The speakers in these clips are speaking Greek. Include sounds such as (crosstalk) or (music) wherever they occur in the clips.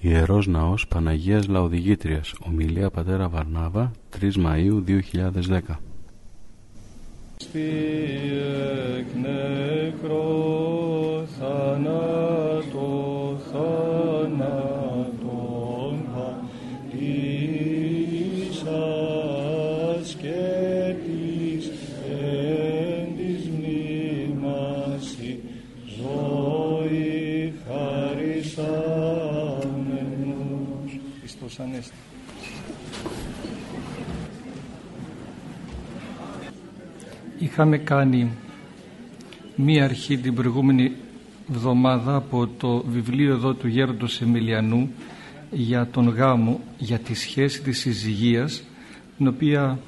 Ιερός Ναός Παναγίας Λαοδηγήτριας. Ομιλία Πατέρα Βαρνάβα 3 Μαΐου 2010 Είχαμε κάνει μία αρχή την προηγούμενη εβδομάδα από το βιβλίο εδώ του Γέροντος Εμιλιανού για τον γάμο, για τη σχέση της συζυγίας την οποία,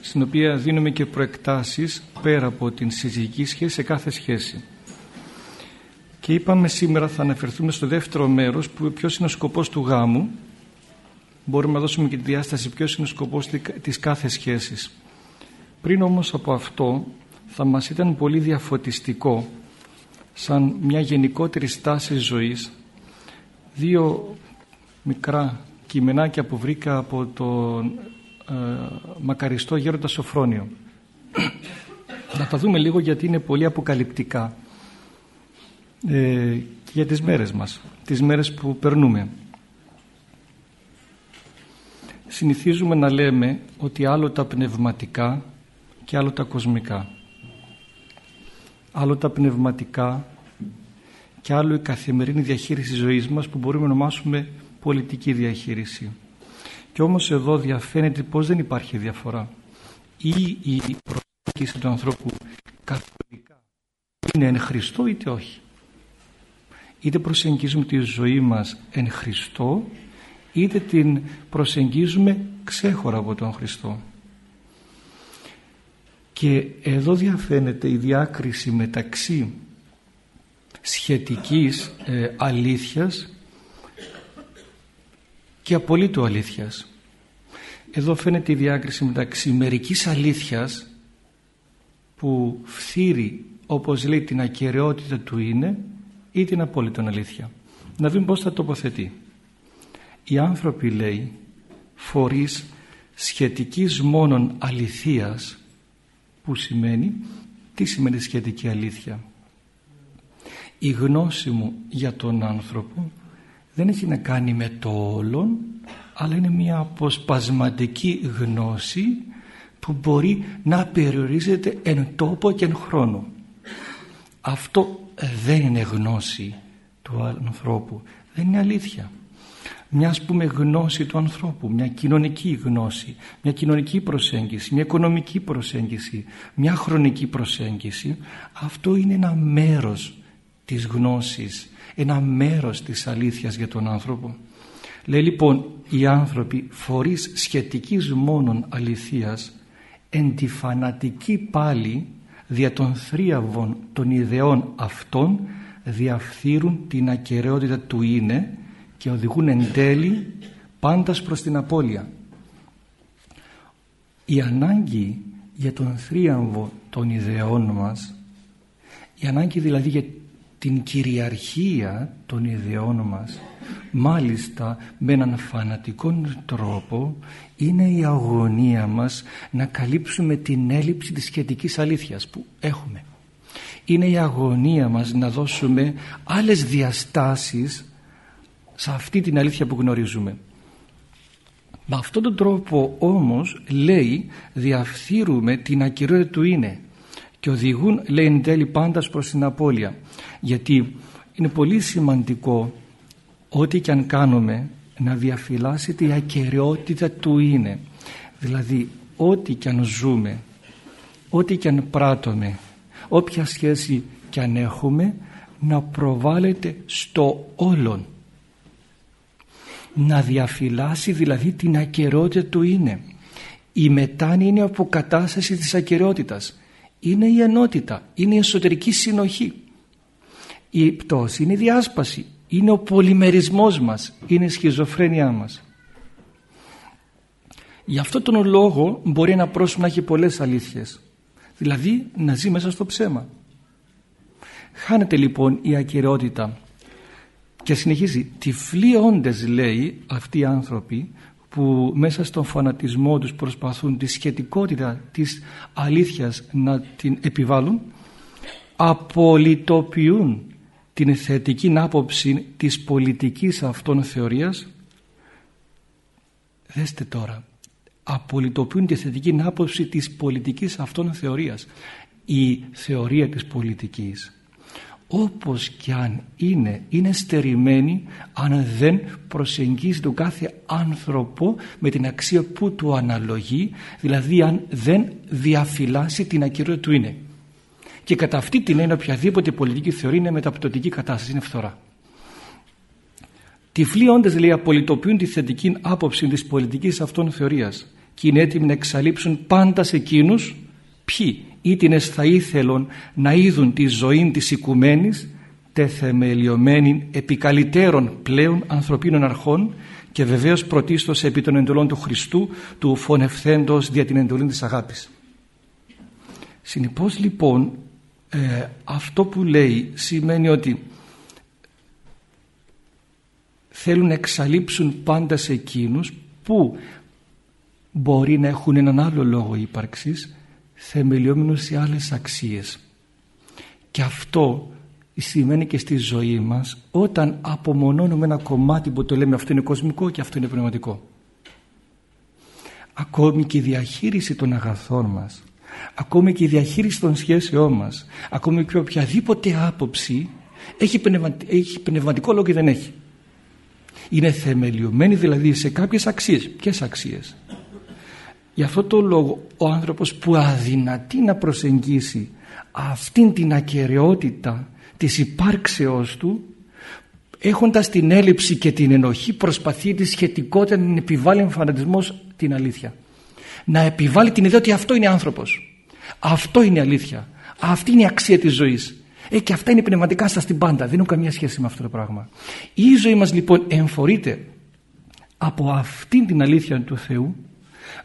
στην οποία δίνουμε και προεκτάσεις πέρα από την συζυγική σχέση σε κάθε σχέση. Και είπαμε σήμερα θα αναφερθούμε στο δεύτερο μέρος που ποιος είναι ο σκοπός του γάμου μπορούμε να δώσουμε και τη διάσταση ποιος είναι ο σκοπός της κάθε σχέσης. Πριν όμως από αυτό θα μας ήταν πολύ διαφωτιστικό σαν μια γενικότερη στάση ζωής δύο μικρά κειμενάκια που βρήκα από τον ε, μακαριστό γέροντα Σοφρόνιο. Να τα δούμε λίγο γιατί είναι πολύ αποκαλυπτικά ε, για τις μέρες μας, τις μέρες που περνούμε συνηθίζουμε να λέμε ότι άλλο τα πνευματικά και άλλο τα κοσμικά. Άλλο τα πνευματικά και άλλο η καθημερινή διαχείριση της ζωής μας που μπορούμε να ονομάσουμε πολιτική διαχείριση. Και όμως εδώ διαφαίνεται πως δεν υπάρχει διαφορά. Ή η προσέγγιση του ανθρώπου καθολικά είναι εν Χριστώ είτε όχι. Είτε προσεγγίζουμε τη ζωή μας εν Χριστώ είτε την προσεγγίζουμε ξέχωρα από τον Χριστό. Και εδώ διαφαίνεται η διάκριση μεταξύ σχετικής ε, αλήθειας και απολύτου αλήθειας. Εδώ φαίνεται η διάκριση μεταξύ μερικής αλήθειας που φθήρει όπως λέει την ακαιρεότητα του είναι ή την απόλυτη αλήθεια. Να δούμε πώς θα τοποθετεί οι άνθρωποι λέει φορείς σχετικής μόνον αληθείας που σημαίνει τι σημαίνει σχετική αλήθεια; Η γνώση μου για τον άνθρωπο δεν έχει να κάνει με το όλον αλλά είναι μια αποσπασματική γνώση που μπορεί να περιορίζεται εν τόπο και εν χρόνο. Αυτό δεν είναι γνώση του ανθρώπου. Δεν είναι αλήθεια μια ας πούμε γνώση του ανθρώπου, μια κοινωνική γνώση, μια κοινωνική προσέγγιση, μια οικονομική προσέγγιση, μια χρονική προσέγγιση, αυτό είναι ένα μέρος της γνώσης, ένα μέρος της αλήθειας για τον άνθρωπο. Λέει λοιπόν οι άνθρωποι φορείς σχετικής μόνον αληθείας εν τη φανατική πάλι δια των θρίαβων των ιδεών αυτών διαφθείρουν την ακαιρεότητα του είναι και οδηγούν εν τέλει πάντας προς την απώλεια. Η ανάγκη για τον θρίαμβο των ιδεών μας, η ανάγκη δηλαδή για την κυριαρχία των ιδεών μας, μάλιστα με έναν φανατικό τρόπο, είναι η αγωνία μας να καλύψουμε την έλλειψη της σχετικής αλήθειας που έχουμε. Είναι η αγωνία μας να δώσουμε άλλες διαστάσεις σε αυτή την αλήθεια που γνωρίζουμε. Με αυτόν τον τρόπο όμως λέει διαφθείρουμε την ακυρότητα του είναι και οδηγούν λέει εν τέλει πάντας προς την απώλεια. Γιατί είναι πολύ σημαντικό ό,τι και αν κάνουμε να διαφυλάσσεται η ακαιρεότητα του είναι. Δηλαδή ό,τι και αν ζούμε ό,τι και αν πράττουμε όποια σχέση και αν έχουμε να προβάλλεται στο όλον να διαφυλάσει δηλαδή την ακαιρότητα του είναι. Η μετάνοια είναι η αποκατάσταση της ακαιρεότητας. Είναι η ενότητα, είναι η εσωτερική συνοχή. Η πτώση είναι η διάσπαση, είναι ο πολυμερισμός μας, είναι η σχιζοφρένειά μας. Γι' αυτό τον λόγο μπορεί ένα πρόσωπο να έχει πολλές αλήθειες. Δηλαδή να ζει μέσα στο ψέμα. Χάνεται λοιπόν η ακαιρεότητα και συνεχίζει τυφλοί όντες λέει αυτοί οι άνθρωποι που μέσα στον φανατισμό τους προσπαθούν τη σχετικότητα της αλήθειας να την επιβάλλουν απολυτοποιούν την θετική άποψη της πολιτικής αυτών θεωρίας. Δέστε τώρα απολυτοποιούν τη θετική άποψη της πολιτικής αυτών θεωρίας η θεωρία της πολιτικής όπως και αν είναι είναι στερημένη αν δεν προσεγγίζει τον κάθε άνθρωπο με την αξία που του αναλογεί δηλαδή αν δεν διαφυλάσει την ακυρότητα του είναι και κατά αυτή την έννοια οποιαδήποτε πολιτική θεωρία είναι μεταπτωτική κατάσταση, είναι φθορά. Τυφλοί όντε λέει απολυτοποιούν τη θετική άποψη της πολιτικής αυτών θεωρίας και είναι έτοιμοι να εξαλείψουν πάντα σε εκείνους ποιοι ήτινες θα ήθελον να είδουν τη ζωή της οικουμένης τεθεμελιωμένη επικαλυτέρων πλέον ανθρωπίνων αρχών και βεβαίως πρωτίστως επί των εντολών του Χριστού του φωνευθέντος δια την εντολή της αγάπης. Συνεπώς λοιπόν ε, αυτό που λέει σημαίνει ότι θέλουν να εξαλείψουν πάντα σε εκείνους που μπορεί να έχουν έναν άλλο λόγο ύπαρξης θεμελιόμενος σε άλλες αξίες. Και αυτό σημαίνει και στη ζωή μας όταν απομονώνουμε ένα κομμάτι που το λέμε αυτό είναι κοσμικό και αυτό είναι πνευματικό ακόμη και η διαχείριση των αγαθών μας ακόμη και η διαχείριση των σχέσεών μας ακόμη και οποιαδήποτε άποψη έχει, έχει πνευματικό λόγο και δεν έχει. Είναι θεμελιωμένη δηλαδή σε κάποιες αξίες. Ποιες αξίες; Γι' αυτό το λόγο ο άνθρωπος που αδυνατεί να προσεγγίσει αυτήν την ακαιρεότητα της υπάρξεώς του έχοντας την έλλειψη και την ενοχή προσπαθεί τη σχετικότητα να επιβάλλει εμφανατισμός την αλήθεια. Να επιβάλλει την ιδέα ότι αυτό είναι άνθρωπος. Αυτό είναι αλήθεια. Αυτή είναι η αξία της ζωής. Ε, και αυτά είναι πνευματικά στα στην πάντα. Δεν έχουν καμία σχέση με αυτό το πράγμα. Η ζωή μας λοιπόν εμφορείται από αυτήν την αλήθεια του Θεού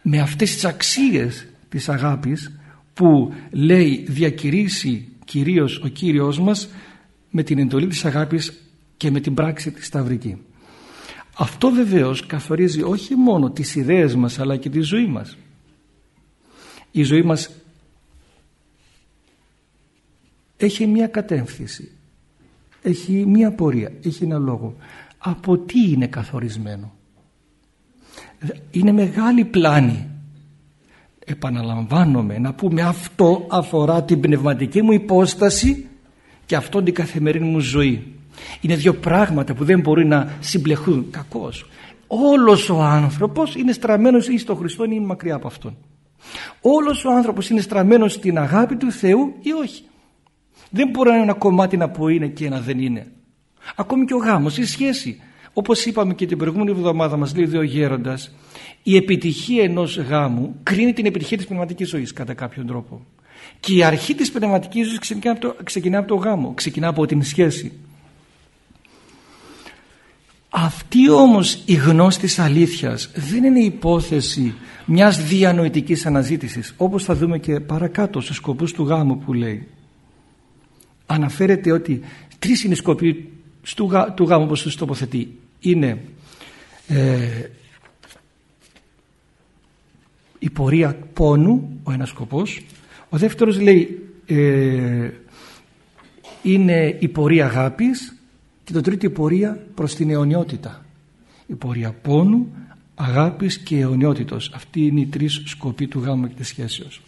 με αυτές τις αξίες της αγάπης που λέει διακηρύσει κυρίως ο Κύριος μας με την εντολή της αγάπης και με την πράξη της σταυρική. Αυτό βεβαίως καθορίζει όχι μόνο τις ιδέες μας αλλά και τη ζωή μας. Η ζωή μας έχει μια κατεύθυνση, έχει μια πορεία, έχει ένα λόγο. Από τι είναι καθορισμένο; Είναι μεγάλη πλάνη. Επαναλαμβάνομαι να πούμε αυτό αφορά την πνευματική μου υπόσταση και αυτό την καθημερινή μου ζωή. Είναι δύο πράγματα που δεν μπορεί να συμπλεχούν. Κακώς όλος ο άνθρωπος είναι στραμμένος ή στο Χριστό ή μακριά από Αυτόν. Όλος ο άνθρωπος είναι στραμμένος στην αγάπη του Θεού ή όχι. Δεν μπορεί να είναι ένα κομμάτι να που είναι και ένα δεν είναι. Ακόμη και ο γάμος η σχέση όπως είπαμε και την προηγούμενη εβδομάδα μας λέει ο γέροντας η επιτυχία ενός γάμου κρίνει την επιτυχία της πνευματικής ζωής κατά κάποιον τρόπο. Και η αρχή της πνευματικής ζωής ξεκινά από το, ξεκινά από το γάμο ξεκινά από την σχέση. Αυτή όμως η γνώση της αλήθειας δεν είναι υπόθεση μιας διανοητικής αναζήτησης όπως θα δούμε και παρακάτω στους σκοπούς του γάμου που λέει. Αναφέρεται ότι τρεις είναι οι σκοποί του γάμου όπως τους τοποθετεί. Είναι ε, η πορεία πόνου ο ένας σκοπός. Ο δεύτερος λέει ε, είναι η πορεία αγάπης και το τρίτο η πορεία προς την αιωνιότητα. Η πορεία πόνου αγάπης και αιωνιότητος. Αυτή είναι οι τρεις σκοποί του γάμου και της σχέσεως.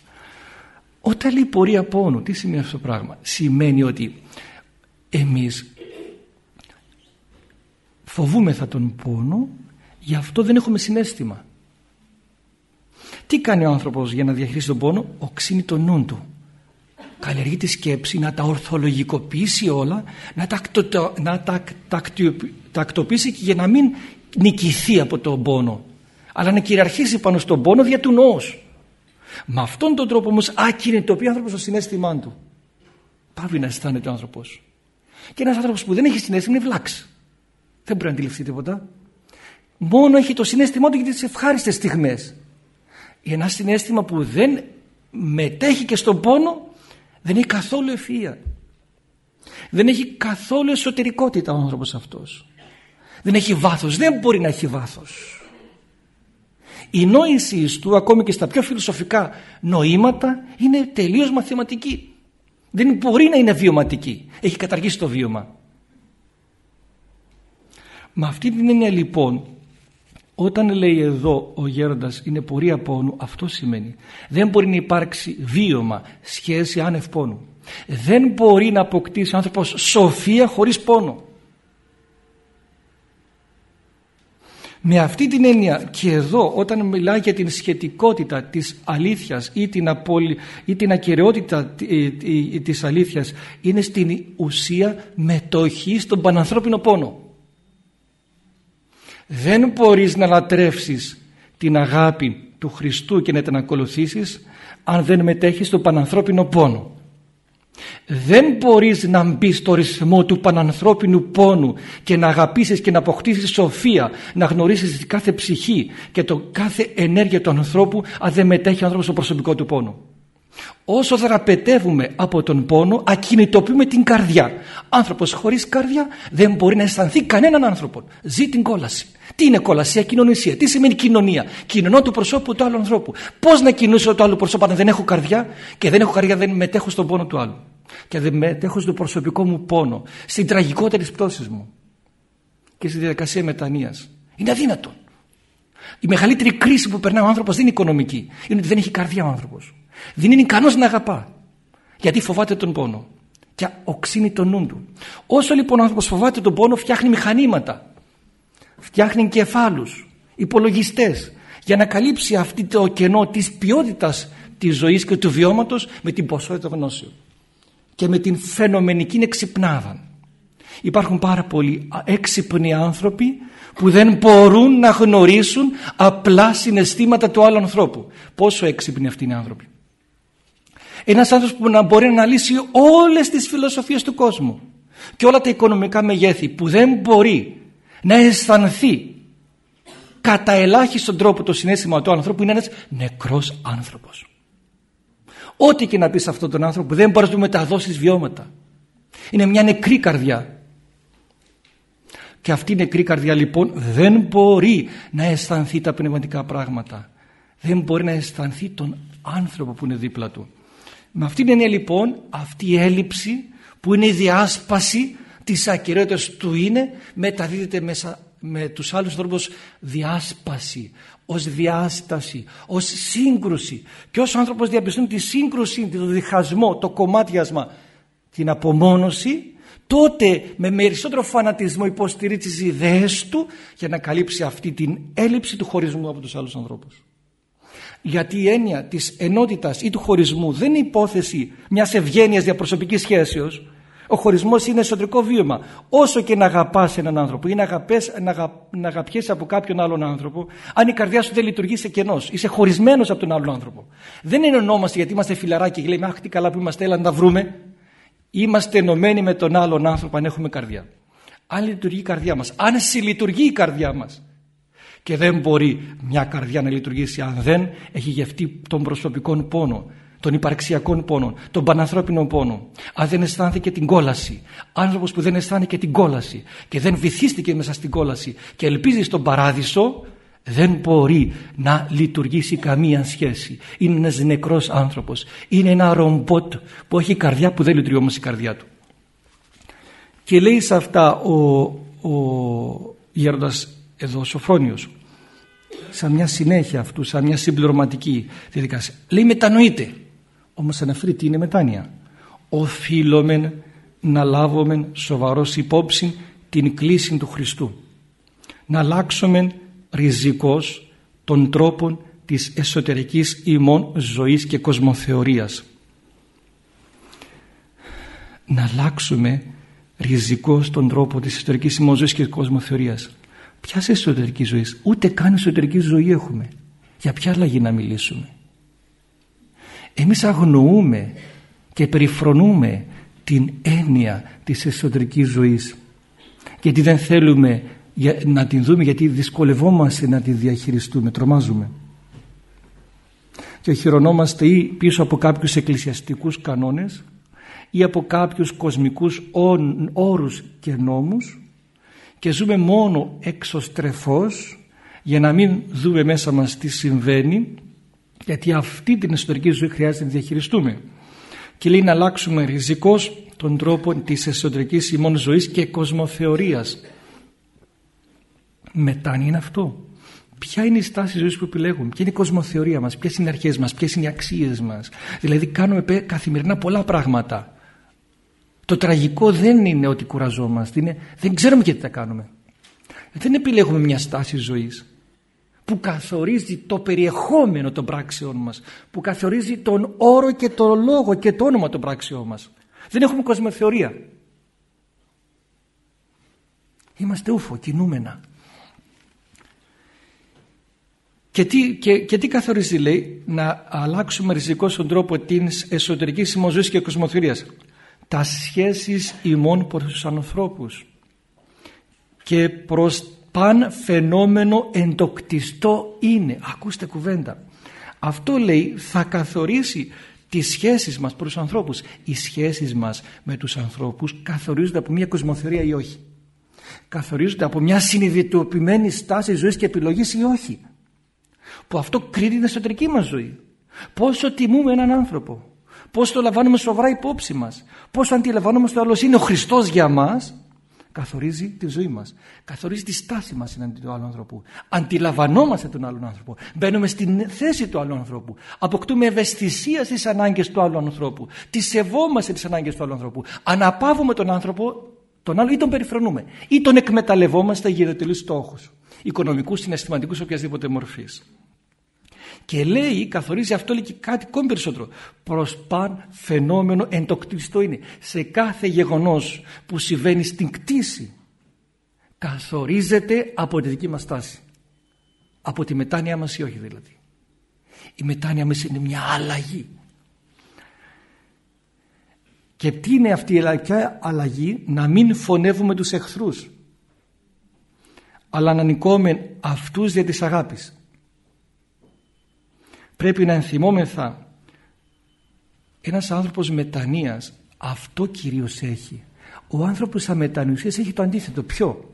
Όταν λέει πορεία πόνου τι σημαίνει αυτό το πράγμα; Σημαίνει ότι εμείς φοβούμεθα τον πόνο γι' αυτό δεν έχουμε συνέστημα. Τι κάνει ο άνθρωπος για να διαχειρίσει τον πόνο; Οξύνει τον νου του. Καλλιεργεί τη σκέψη να τα ορθολογικοποιήσει όλα να τα, να τα, τακτοποιήσει και για να μην νικηθεί από τον πόνο αλλά να κυριαρχήσει πάνω στον πόνο δια του νόος με αυτόν τον τρόπο όμως το ο άνθρωπος στο συνέστημά του. Πάβει να αισθάνεται ο άνθρωπος. Και ένας άνθρωπος που δεν έχει συνέστημα είναι βλάξ δεν μπορεί να αντιληφθεί τίποτα. Μόνο έχει το συνέστημά του για τις ευχάριστες στιγμές. Ένα συνέστημα που δεν μετέχει και στον πόνο δεν έχει καθόλου ευφυΐα. Δεν έχει καθόλου εσωτερικότητα ο άνθρωπος αυτός. Δεν έχει βάθος, δεν μπορεί να έχει βάθος. Η νόηση του ακόμη και στα πιο φιλοσοφικά νοήματα είναι τελείως μαθηματική. Δεν μπορεί να είναι βιωματική. Έχει καταργήσει το βίωμα. Με αυτή την έννοια λοιπόν όταν λέει εδώ ο γέροντας είναι πορεία πόνου αυτό σημαίνει δεν μπορεί να υπάρξει βίωμα σχέση άνευ πόνου. Δεν μπορεί να αποκτήσει ο άνθρωπος σοφία χωρίς πόνο. Με αυτή την έννοια και εδώ όταν μιλάει για την σχετικότητα της αλήθειας ή την, απολυ... ή την ακαιρεότητα ε, ε, της αλήθειας είναι στην ουσία μετοχή στον πανανθρώπινο πόνο. Δεν μπορείς να λατρεύσεις την αγάπη του Χριστού και να την ακολουθήσεις αν δεν μετέχεις στον πανανθρώπινο πόνο. Δεν μπορείς να μπεις στο ρυθμό του πανανθρώπινου πόνου και να αγαπήσεις και να αποκτήσεις σοφία, να γνωρίσεις κάθε ψυχή και το κάθε ενέργεια του ανθρώπου αν δεν μετέχει ο άνθρωπος στο προσωπικό του πόνο. Όσο δραπετεύουμε από τον πόνο ακινητοποιούμε την καρδιά. Άνθρωπος χωρίς καρδιά δεν μπορεί να αισθανθεί κανέναν άνθρωπο. Ζει την κόλαση. Τι είναι κόλαση, ακοινωνισία. Τι σημαίνει κοινωνία. Κοινωνώ του προσώπου του άλλου ανθρώπου. Πώς να κοινωνήσω το άλλο πρόσωπο αν δεν έχω καρδιά και δεν έχω καρδιά, δεν μετέχω στον πόνο του άλλου. Και δεν μετέχω στον προσωπικό μου πόνο, στην τραγικότερη πτώση μου και στη διαδικασία μετανία. Είναι αδύνατο. Η μεγαλύτερη κρίση που περνάει ο άνθρωπος δεν είναι οικονομική. Είναι ότι δεν έχει καρδιά ο άνθρωπος. Δεν είναι ικανός να αγαπά. Γιατί φοβάται τον πόνο. Και οξύνει τον νου του. Όσο λοιπόν ο άνθρωπος φοβάται τον πόνο, φτιάχνει μηχανήματα φτιάχνει κεφάλους, υπολογιστές για να καλύψει αυτή το κενό της ποιότητας της ζωής και του βιώματος με την ποσότητα γνώσεων και με την φαινομενική εξυπνάδα. Υπάρχουν πάρα πολλοί έξυπνοι άνθρωποι που δεν μπορούν να γνωρίσουν απλά συναισθήματα του άλλου ανθρώπου. Πόσο έξυπνοι αυτοί είναι οι άνθρωποι. Ένας άνθρωπος που να μπορεί να αναλύσει όλες τις φιλοσοφίες του κόσμου και όλα τα οικονομικά μεγέθη που δεν μπορεί να αισθανθεί κατά ελάχιστον τρόπο το συνέστημα του ανθρώπου είναι ένας νεκρός άνθρωπος. Ό,τι και να πεις σε αυτόν τον άνθρωπο δεν μπορείς να του μεταδώσεις βιώματα. Είναι μια νεκρή καρδιά. Και αυτή η νεκρή καρδιά λοιπόν δεν μπορεί να αισθανθεί τα πνευματικά πράγματα. Δεν μπορεί να αισθανθεί τον άνθρωπο που είναι δίπλα του. Με αυτήν την έννοια λοιπόν αυτή η έλλειψη που είναι η διάσπαση της ακυρότητας του είναι μεταδίδεται μέσα με τους άλλους τρόπους διάσπαση, ως διάσταση, ως σύγκρουση. Και όσο ο άνθρωπος διαπιστώνει τη σύγκρουση, το διχασμό, το κομμάτιασμα, την απομόνωση, τότε με περισσότερο φανατισμό υποστηρίζει τις ιδέες του για να καλύψει αυτή την έλλειψη του χωρισμού από τους άλλους ανθρώπους. Γιατί η έννοια της ενότητας ή του χωρισμού δεν είναι υπόθεση μιας ευγένειας διαπροσωπικής σχέσεως, ο χωρισμός είναι εσωτερικό βίωμα. Όσο και να αγαπάς έναν άνθρωπο ή να, αγαπές, να, αγα, να αγαπιέσαι από κάποιον άλλον άνθρωπο, αν η καρδιά σου δεν λειτουργεί, είσαι κενός. Είσαι χωρισμένος από τον άλλον άνθρωπο. Δεν ενωνόμαστε γιατί είμαστε φιλαράκι και λέμε Αχ, τι καλά που είμαστε, έλα να τα βρούμε. Είμαστε ενωμένοι με τον άλλον άνθρωπο αν έχουμε καρδιά. Αν λειτουργεί η καρδιά μας, αν συλλειτουργεί η καρδιά μας. Και δεν μπορεί μια καρδιά να λειτουργήσει αν δεν έχει γευτεί τον προσωπικό πόνο των υπαρξιακών πόνων, των πανανθρώπινων πόνων. Αν δεν αισθάνθηκε την κόλαση, άνθρωπος που δεν αισθάνεται την κόλαση και δεν βυθίστηκε μέσα στην κόλαση και ελπίζει στον παράδεισο, δεν μπορεί να λειτουργήσει καμία σχέση. Είναι ένας νεκρός άνθρωπος. Είναι ένα ρομπότ που έχει καρδιά που δεν λειτουργεί όμως η καρδιά του. Και λέει σε αυτά ο, ο γέροντας εδώ ο Σοφρόνιος σαν μια συνέχεια αυτού, σαν μια συμπληρωματική διαδικασία. Λέει μετανοείται. Όμως αναφέρει τι είναι μετάνοια. Οφείλουμε να λάβουμε σοβαρός υπόψη την κλίση του Χριστού. Να αλλάξουμε ριζικός των τρόπων της εσωτερικής ημών ζωής και κοσμοθεωρίας. Να αλλάξουμε ριζικός τον τρόπο της εσωτερικής ημών ζωής και κοσμοθεωρίας. Ποια εσωτερική ζωή, ούτε καν εσωτερική ζωή έχουμε. Για ποια αλλαγή να μιλήσουμε; Εμείς αγνοούμε και περιφρονούμε την έννοια της εσωτερικής ζωής. Γιατί δεν θέλουμε να την δούμε γιατί δυσκολευόμαστε να την διαχειριστούμε, τρομάζουμε. Και χειρονόμαστε ή πίσω από κάποιους εκκλησιαστικούς κανόνες ή από κάποιους κοσμικούς όρους και νόμους και ζούμε μόνο εξωστρεφώς για να μην δούμε μέσα μας τι συμβαίνει γιατί αυτή την εσωτερική ζωή χρειάζεται να διαχειριστούμε. Και λέει να αλλάξουμε ριζικώς τον τρόπο της εσωτερικής ημών ζωής και κοσμοθεωρίας. Μετάνοια είναι αυτό. Ποια είναι η στάση ζωής που επιλέγουμε ποια είναι η κοσμοθεωρία μας ποιες είναι οι αρχές μας ποιες είναι οι αξίες μας. Δηλαδή κάνουμε καθημερινά πολλά πράγματα το τραγικό δεν είναι ότι κουραζόμαστε είναι, δεν ξέρουμε και τι θα κάνουμε. Δεν επιλέγουμε μια στάση ζωής που καθορίζει το περιεχόμενο των πράξεων μας που καθορίζει τον όρο και το λόγο και το όνομα των πράξεων μας. Δεν έχουμε κοσμοθεωρία. Είμαστε ούφο, κινούμενα. Και τι, και, και τι καθορίζει λέει να αλλάξουμε ριζικό στον τρόπο της εσωτερικής συμμοζωής και κοσμοθεωρίας; Τα σχέσεις ημών προς τους ανθρώπους και προς παν φαινόμενο εντοκτιστό είναι. Ακούστε κουβέντα. Αυτό λέει θα καθορίσει τις σχέσεις μας προς τους ανθρώπους. Οι σχέσεις μας με τους ανθρώπους καθορίζονται από μια κοσμοθεωρία ή όχι. Καθορίζονται από μια συνειδητοποιημένη στάση ζωής και επιλογής ή όχι. Που αυτό κρίνει την εσωτερική μας ζωή. Πόσο τιμούμε έναν άνθρωπο. Πώς το λαμβάνουμε σοβαρά υπόψη μας. Πώς αντιλαμβάνομαστε το άλλο είναι ο Χριστός για μας καθορίζει τη ζωή μας. Καθορίζει τη στάση μας εναντί του άλλου ανθρώπου. Αντιλαμβανόμαστε τον άλλον άνθρωπο. Μπαίνουμε στην θέση του άλλου ανθρώπου. Αποκτούμε ευαισθησία στις ανάγκες του άλλου ανθρώπου. Τις σεβόμαστε τις ανάγκες του άλλου ανθρώπου. Αναπαύουμε τον άνθρωπο, τον άλλο ή τον περιφρονούμε. Ή τον εκμεταλλευόμαστε για τελείως στόχους. Οικονομικούς, συναισθηματικούς, οποιασδήποτε μορφής. Και λέει, καθορίζει αυτό λέει και κάτι ακόμη περισσότερο. Προς παν φαινόμενο εντοκτιστό είναι. Σε κάθε γεγονός που συμβαίνει στην κτήση καθορίζεται από τη δική μας τάση. Από τη μετάνοια μας ή όχι δηλαδή. Η μετάνοια μας είναι μια αλλαγή. Και τι είναι αυτή η αλλαγή; Να μην φωνεύουμε τους εχθρούς αλλά να νικούμε αυτούς για της αγάπης πρέπει να ενθυμόμεθα ένας άνθρωπος μετανοίας αυτό κυρίως έχει. Ο άνθρωπος αμετανοησίας έχει το αντίθετο. Ποιο;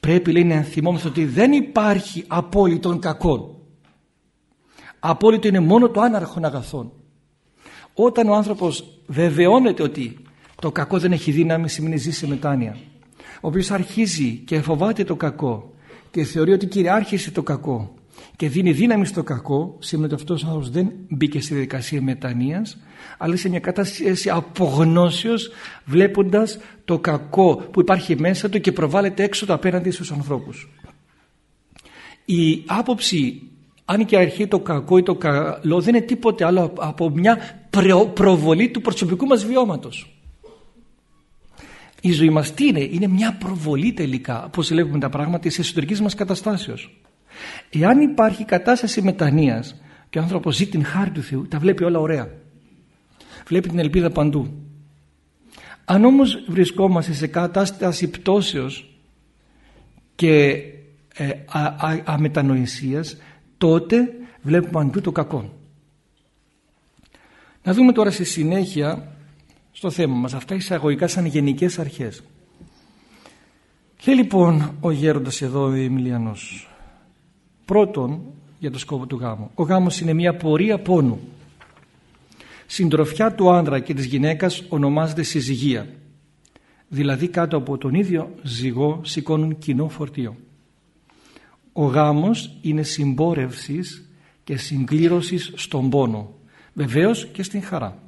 Πρέπει λέει να ενθυμόμεθα ότι δεν υπάρχει απόλυτον κακό απόλυτο είναι μόνο το άναρχον αγαθόν. Όταν ο άνθρωπος βεβαιώνεται ότι το κακό δεν έχει δύναμη σημαίνει ζει σε μετάνοια. Ο οποίος αρχίζει και φοβάται το κακό και θεωρεί ότι κυριάρχησε το κακό και δίνει δύναμη στο κακό σημαίνει ότι αυτός ο άνθρωπος δεν μπήκε στη διαδικασία μετανοίας αλλά σε μια κατάσταση απογνώσεως βλέποντας το κακό που υπάρχει μέσα του και προβάλλεται έξω το απέναντι στους ανθρώπους. Η άποψη αν και αρχεί το κακό ή το καλό δεν είναι τίποτε άλλο από μια προβολή του προσωπικού μας βιώματος. Η ζωή μας τι είναι, είναι μια προβολή τελικά, όπως βλέπουμε τα πράγματα, της εσωτερικής μας καταστάσεως. Εάν υπάρχει κατάσταση μετανοίας και ο άνθρωπος ζει την χάρη του Θεού, τα βλέπει όλα ωραία. Βλέπει την ελπίδα παντού. Αν όμως βρισκόμαστε σε κατάσταση πτώσεως και ε, α, αμετανοησίας, τότε βλέπουμε παντού το κακό. Να δούμε τώρα στη συνέχεια στο θέμα μας αυτά εισαγωγικά σαν γενικές αρχές. Και λοιπόν ο γέροντας εδώ ο Εμιλιανός Πρώτον, για το σκόπο του γάμου. Ο γάμος είναι μια πορεία πόνου. Συντροφιά του άντρα και της γυναίκας ονομάζεται συζυγία. Δηλαδή κάτω από τον ίδιο ζυγό σηκώνουν κοινό φορτίο. Ο γάμος είναι συμπόρευσης και συγκλήρωσης στον πόνο. Βεβαίως και στην χαρά.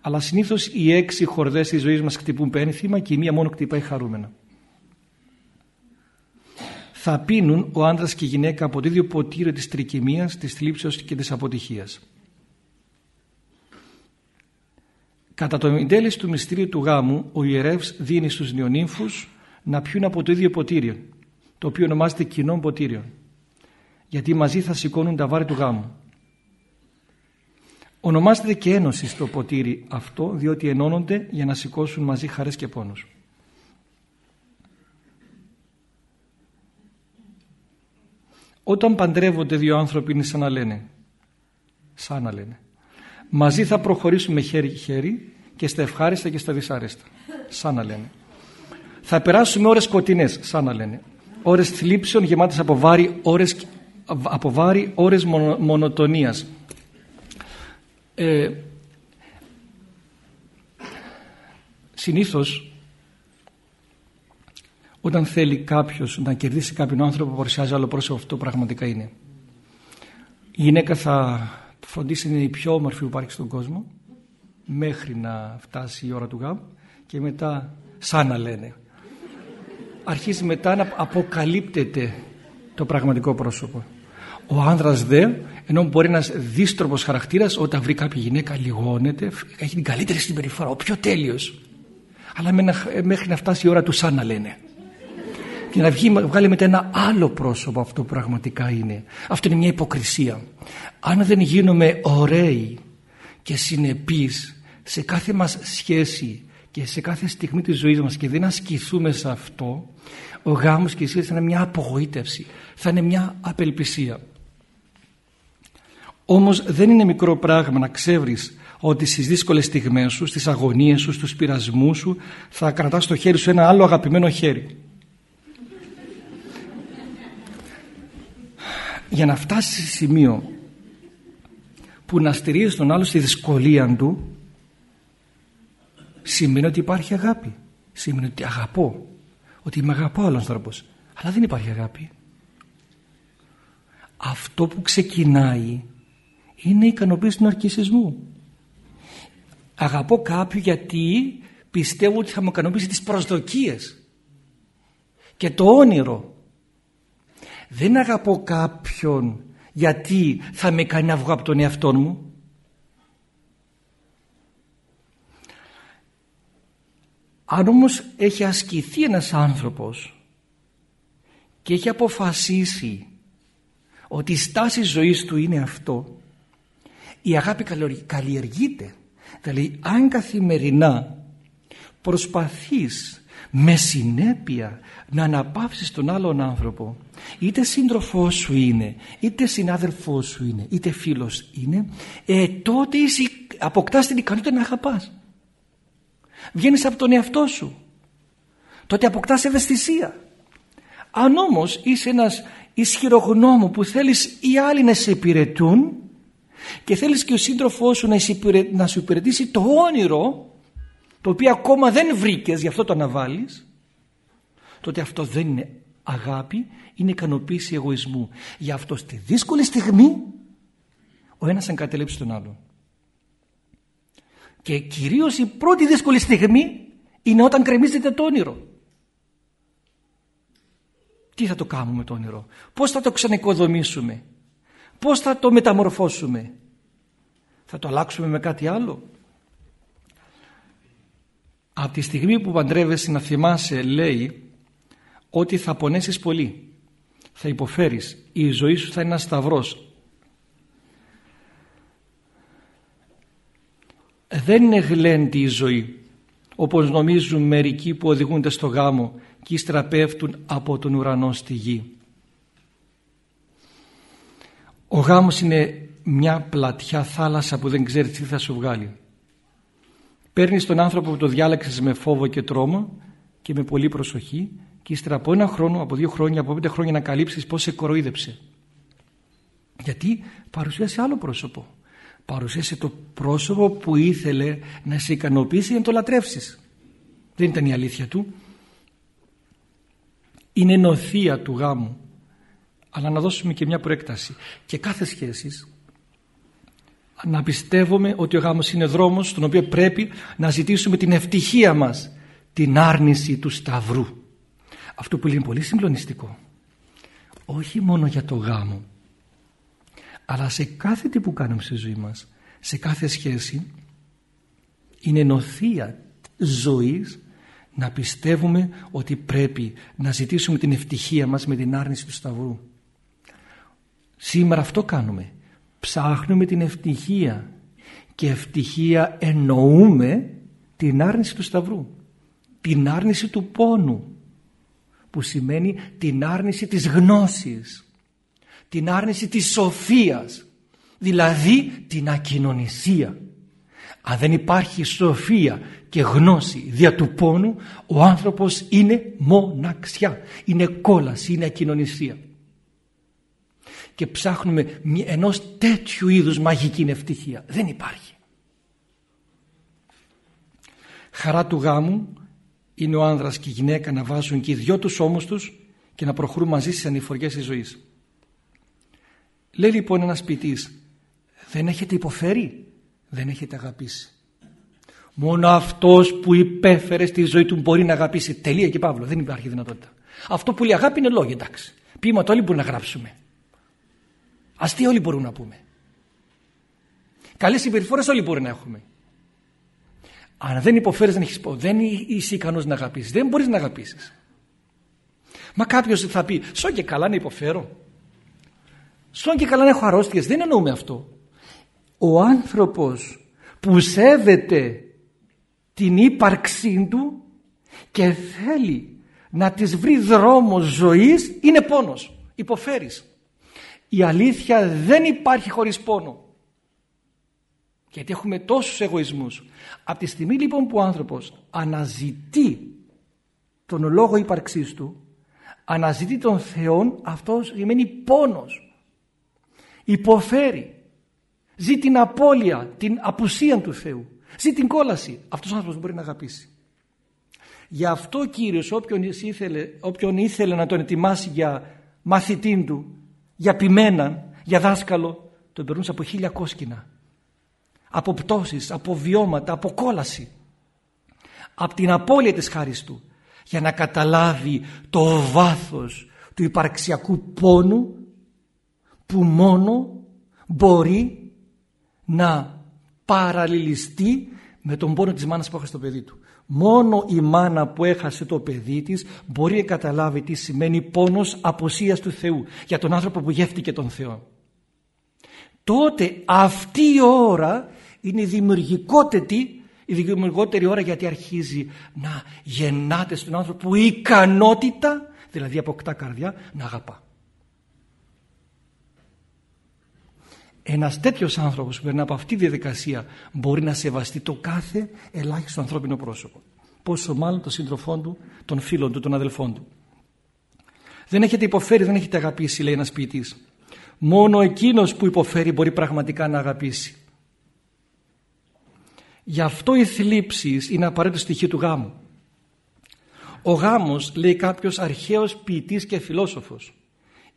Αλλά συνήθως οι έξι χορδές της ζωής μας χτυπούν πένθυμα και η μία μόνο χτυπάει χαρούμενα θα πίνουν ο άντρας και η γυναίκα από το ίδιο ποτήρι της τρικυμίας, της θλίψεως και της αποτυχίας. Κατά το εντέλεση του μυστήριου του γάμου, ο ιερεύς δίνει στους νεονύμφους να πιούν από το ίδιο ποτήριο, το οποίο ονομάζεται κοινό ποτήριο, γιατί μαζί θα σηκώνουν τα βάρη του γάμου. Ονομάζεται και ένωση στο ποτήρι αυτό, διότι ενώνονται για να σηκώσουν μαζί χαρές και πόνους. Όταν παντρεύονται δύο άνθρωποι είναι σαν να λένε. Σαν να λένε. Μαζί θα προχωρήσουμε χέρι-χέρι και στα ευχάριστα και στα δυσάρεστα. Σαν να λένε. Θα περάσουμε ώρες σκοτεινές, σαν να λένε. Ώρες θλίψεων γεμάτες από βάρη, ώρες, από βάρη, ώρες μονοτονίας. Ε, συνήθως όταν θέλει κάποιος να κερδίσει κάποιον άνθρωπο που παρουσιάζει άλλο πρόσωπο αυτό πραγματικά είναι. Η γυναίκα θα φροντίσει να είναι η πιο όμορφη που υπάρχει στον κόσμο μέχρι να φτάσει η ώρα του γάμου και μετά σαν να λένε αρχίζει μετά να αποκαλύπτεται το πραγματικό πρόσωπο. Ο άνδρας δε ενώ μπορεί να είναι δίστροπος χαρακτήρας όταν βρει κάποια γυναίκα λιγώνεται έχει την καλύτερη συμπεριφορά ο πιο τέλειος. Αλλά μέχρι να φτάσει η ώρα του σαν να λένε και να βγει, βγάλει μετά ένα άλλο πρόσωπο αυτό που πραγματικά είναι. Αυτό είναι μια υποκρισία. Αν δεν γίνουμε ωραίοι και συνεπείς σε κάθε μας σχέση και σε κάθε στιγμή της ζωής μας και δεν ασκηθούμε σε αυτό, ο γάμος και η σχέση θα είναι μια απογοήτευση, θα είναι μια απελπισία. Όμως δεν είναι μικρό πράγμα να ξέρεις ότι στις δύσκολες στιγμές σου, στις αγωνίες σου, στους πειρασμούς σου θα κρατάς το χέρι σου ένα άλλο αγαπημένο χέρι. Για να φτάσει σε σημείο που να στηρίζει τον άλλο στη δυσκολία του σημαίνει ότι υπάρχει αγάπη. Σημαίνει ότι αγαπώ. Ότι με αγαπώ ο άνθρωπος. Αλλά δεν υπάρχει αγάπη. Αυτό που ξεκινάει είναι η ικανοποίηση του ναρκισισμού. Αγαπώ κάποιον γιατί πιστεύω ότι θα μου ικανοποιήσει τις προσδοκίες και το όνειρο δεν αγαπώ κάποιον γιατί θα με κάνει να βγω από τον εαυτό μου. Αν όμως έχει ασκηθεί ένας άνθρωπος και έχει αποφασίσει ότι η στάση ζωής του είναι αυτό η αγάπη καλλιεργείται δηλαδή αν καθημερινά προσπαθείς με συνέπεια να αναπαύσεις τον άλλον άνθρωπο είτε σύντροφός σου είναι είτε συνάδελφός σου είναι είτε φίλος είναι ε, τότε είσαι, αποκτάς την ικανότητα να αγαπάς. Βγαίνεις από τον εαυτό σου. Τότε αποκτάς ευαισθησία. Αν όμως είσαι ένας ισχυρογνώμο που θέλεις οι άλλοι να σε υπηρετούν και θέλεις και ο σύντροφός σου να σου υπηρετήσει το όνειρο το οποίο ακόμα δεν βρήκες γι' αυτό το αναβάλεις τότε αυτό δεν είναι αγάπη είναι ικανοποίηση εγωισμού. Γι' αυτό στη δύσκολη στιγμή ο ένας εγκατελείψει τον άλλον. Και κυρίως η πρώτη δύσκολη στιγμή είναι όταν κρεμίζεται το όνειρο. Τι θα το κάνουμε το όνειρο; Πως θα το ξαναοικοδομήσουμε; Πως θα το μεταμορφώσουμε; Θα το αλλάξουμε με κάτι άλλο; Από τη στιγμή που παντρεύεσαι να θυμάσαι λέει ότι θα πονέσεις πολύ θα υποφέρεις η ζωή σου θα είναι ένας σταυρός. Δεν είναι γλέντη η ζωή όπως νομίζουν μερικοί που οδηγούνται στο γάμο και ύστερα πέφτουν από τον ουρανό στη γη. Ο γάμος είναι μια πλατιά θάλασσα που δεν ξέρει τι θα σου βγάλει Παίρνεις τον άνθρωπο που το διάλεξες με φόβο και τρόμο και με πολύ προσοχή και ύστερα από ένα χρόνο, από δύο χρόνια, από πέντε χρόνια να καλύψεις πώς σε κοροϊδεύσε. Γιατί παρουσίασε άλλο πρόσωπο. Παρουσίασε το πρόσωπο που ήθελε να σε ικανοποιήσει για να το λατρεύσεις. Δεν ήταν η αλήθεια του. Είναι νοθεία του γάμου. Αλλά να δώσουμε και μια προέκταση. Και κάθε σχέση να πιστεύουμε ότι ο γάμος είναι δρόμος στον οποίο πρέπει να ζητήσουμε την ευτυχία μας, την άρνηση του σταυρού. Αυτό που είναι πολύ συγκλονιστικό. Όχι μόνο για το γάμο, αλλά σε κάθε τι που κάνουμε στη ζωή μας, σε κάθε σχέση, είναι νοθεία ζωής να πιστεύουμε ότι πρέπει να ζητήσουμε την ευτυχία μας με την άρνηση του σταυρού. Σήμερα αυτό κάνουμε ψάχνουμε την ευτυχία και ευτυχία εννοούμε την άρνηση του σταυρού την άρνηση του πόνου που σημαίνει την άρνηση της γνώσης την άρνηση της σοφίας δηλαδή την ακοινωνισία Αν δεν υπάρχει σοφία και γνώση δια του πόνου, ο άνθρωπος είναι μοναξιά, είναι κόλαση, είναι ακοινωνισία. Και ψάχνουμε ενός τέτοιου είδους μαγική ευτυχία. Δεν υπάρχει. Χαρά του γάμου είναι ο άνδρας και η γυναίκα να βάζουν και οι δυο τους ώμους τους και να προχωρούν μαζί στις ανηφοριές της ζωής. Λέει λοιπόν ένας ποιητής, δεν έχετε υποφέρει, δεν έχετε αγαπήσει. Μόνο αυτός που υπέφερε στη ζωή του μπορεί να αγαπήσει. Τελεία και παύλο, δεν υπάρχει δυνατότητα. Αυτό που λέει αγάπη είναι λόγια, εντάξει. Ποίηματα όλοι μπορούμε να γράψουμε. Αστεία όλοι μπορούμε να πούμε. Καλές συμπεριφορές όλοι μπορούμε να έχουμε. Αν δεν υποφέρεις δεν έχεις πω, δεν είσαι ικανός να αγαπήσεις. Δεν μπορείς να αγαπήσεις. Μα κάποιος θα πει, σώ και καλά να υποφέρω. Σώ και καλά να έχω αρρώστιες. Δεν εννοούμε αυτό. Ο άνθρωπος που σέβεται την ύπαρξή του και θέλει να της βρει δρόμος ζωής είναι πόνος. Υποφέρεις. Η αλήθεια δεν υπάρχει χωρίς πόνο. Γιατί έχουμε τόσους εγωισμούς. Από τη στιγμή λοιπόν που ο άνθρωπος αναζητεί τον λόγο ύπαρξής του, αναζητεί τον Θεό, αυτός σημαίνει πόνος. Υποφέρει. Ζει την απώλεια, την απουσία του Θεού. Ζει την κόλαση. Αυτός ο άνθρωπος μπορεί να αγαπήσει. Γι' αυτό ο Κύριος όποιον ήθελε, όποιον ήθελε να τον ετοιμάσει για μαθητή του, για ποιμέναν, για δάσκαλο, τον περνούσε από χίλια κόσκινα από πτώσεις, από βιώματα, από κόλαση. Από την απώλεια της χάρης του για να καταλάβει το βάθος του υπαρξιακού πόνου που μόνο μπορεί να παραλληλιστεί με τον πόνο της μάνας που έχασε το παιδί του. Μόνο η μάνα που έχασε το παιδί της μπορεί να καταλάβει τι σημαίνει πόνος αποσίας του Θεού για τον άνθρωπο που γεύτηκε τον Θεό. Τότε αυτή η ώρα είναι η δημιουργικότερη, η δημιουργικότερη ώρα γιατί αρχίζει να γεννάται στον άνθρωπο η ικανότητα, δηλαδή αποκτά καρδιά, να αγαπά. Ένας τέτοιος άνθρωπος που περνά από αυτή τη διαδικασία μπορεί να σεβαστεί το κάθε ελάχιστο ανθρώπινο πρόσωπο. Πόσο μάλλον τον σύντροφών του, των φίλων του, των αδελφών του. Δεν έχετε υποφέρει, δεν έχετε αγαπήσει, λέει ένας ποιητής. Μόνο εκείνος που υποφέρει μπορεί πραγματικά να αγαπήσει. Γι' αυτό οι θλίψεις είναι απαραίτητο στοιχείο του γάμου. Ο γάμος, λέει κάποιος αρχαίος ποιητής και φιλόσοφος,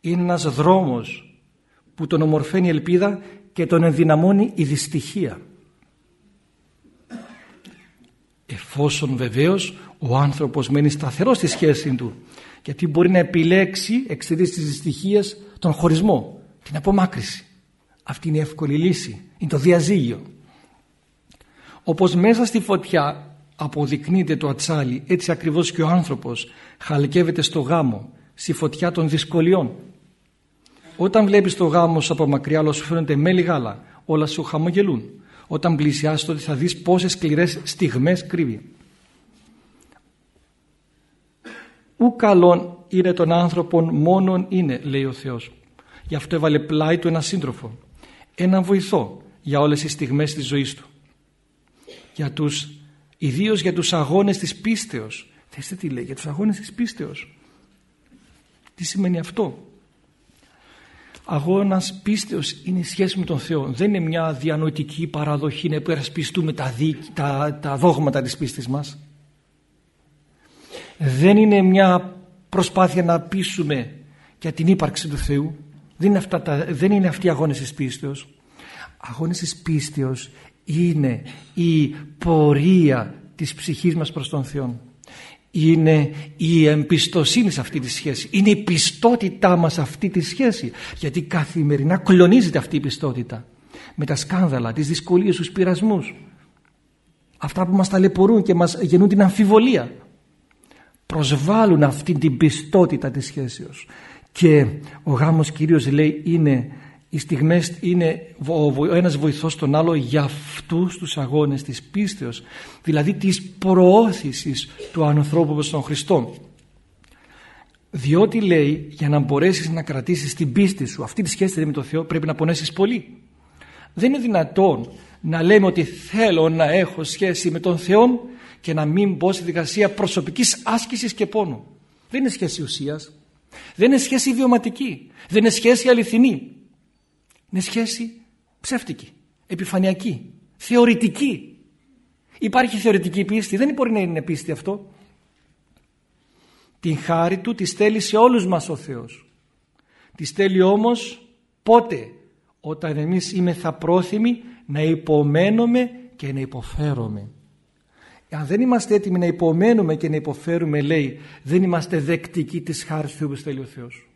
είναι ένας δρόμος που τον ομορφαίνει η ελπίδα και τον ενδυναμώνει η δυστυχία. Εφόσον βεβαίως ο άνθρωπος μένει σταθερός στη σχέση του γιατί μπορεί να επιλέξει εξαιτίας της δυστυχίας τον χωρισμό, την απομάκρυση. Αυτή είναι η εύκολη λύση, είναι το διαζύγιο. Όπως μέσα στη φωτιά αποδεικνύεται το ατσάλι, έτσι ακριβώς και ο άνθρωπος χαλκεύεται στο γάμο, στη φωτιά των δυσκολιών. Όταν βλέπεις το γάμος σου από μακριά όλα σου φαίνονται μέλι γάλα, όλα σου χαμογελούν. Όταν πλησιάσεις τότε θα δεις πόσες σκληρές στιγμές κρύβει. Ου καλόν είναι τον άνθρωπον μόνον είναι, λέει ο Θεός. Γι' αυτό έβαλε πλάι του ένα σύντροφο, έναν βοηθό για όλες τις στιγμές της ζωής του για τους, ιδίως για τους αγώνες της πίστεως. Θέστε τι λέει, για τους αγώνες της πίστεως. Τι σημαίνει αυτό; Αγώνας πίστεως είναι η σχέση με τον Θεό. Δεν είναι μια διανοητική παραδοχή να υπερασπιστούμε τα, τα, τα δόγματα της πίστης μας. Δεν είναι μια προσπάθεια να πείσουμε για την ύπαρξη του Θεού. Δεν είναι, αυτά τα, δεν είναι αυτοί οι αγώνες της πίστεως. Αγώνες της πίστεως είναι η πορεία της ψυχής μας προς τον Θεό. Είναι η εμπιστοσύνη σε αυτή τη σχέση. Είναι η πιστότητά μας σε αυτή τη σχέση. Γιατί καθημερινά κλονίζεται αυτή η πιστότητα. Με τα σκάνδαλα, τις δυσκολίες, τους πειρασμούς. Αυτά που μας ταλαιπωρούν και μας γεννούν την αμφιβολία. Προσβάλλουν αυτή την πιστότητα της σχέσεως. Και ο γάμος κυρίως λέει είναι οι στιγμές είναι ο ένας βοηθός τον άλλο για αυτούς τους αγώνες της πίστεως δηλαδή της προώθησης του ανθρώπου προς τον Χριστό διότι λέει για να μπορέσεις να κρατήσεις την πίστη σου αυτή τη σχέση με τον Θεό πρέπει να πονέσεις πολύ Δεν είναι δυνατόν να λέμε ότι θέλω να έχω σχέση με τον Θεό και να μην μπω στη δικασία προσωπικής άσκησης και πόνου. Δεν είναι σχέση ουσίας. Δεν είναι σχέση ιδιωματική. Δεν είναι σχέση αληθινή. Είναι σχέση ψεύτικη, επιφανειακή, θεωρητική. Υπάρχει θεωρητική πίστη. Δεν μπορεί να είναι πίστη αυτό. Την χάρη του τη στέλνει σε όλους μας ο Θεός. Τη στέλνει όμως πότε; Όταν εμείς είμαστε πρόθυμοι να υπομένουμε και να υποφέρουμε. Αν δεν είμαστε έτοιμοι να υπομένουμε και να υποφέρουμε λέει δεν είμαστε δεκτικοί της χάρης του Θεού που στέλνει ο Θεός.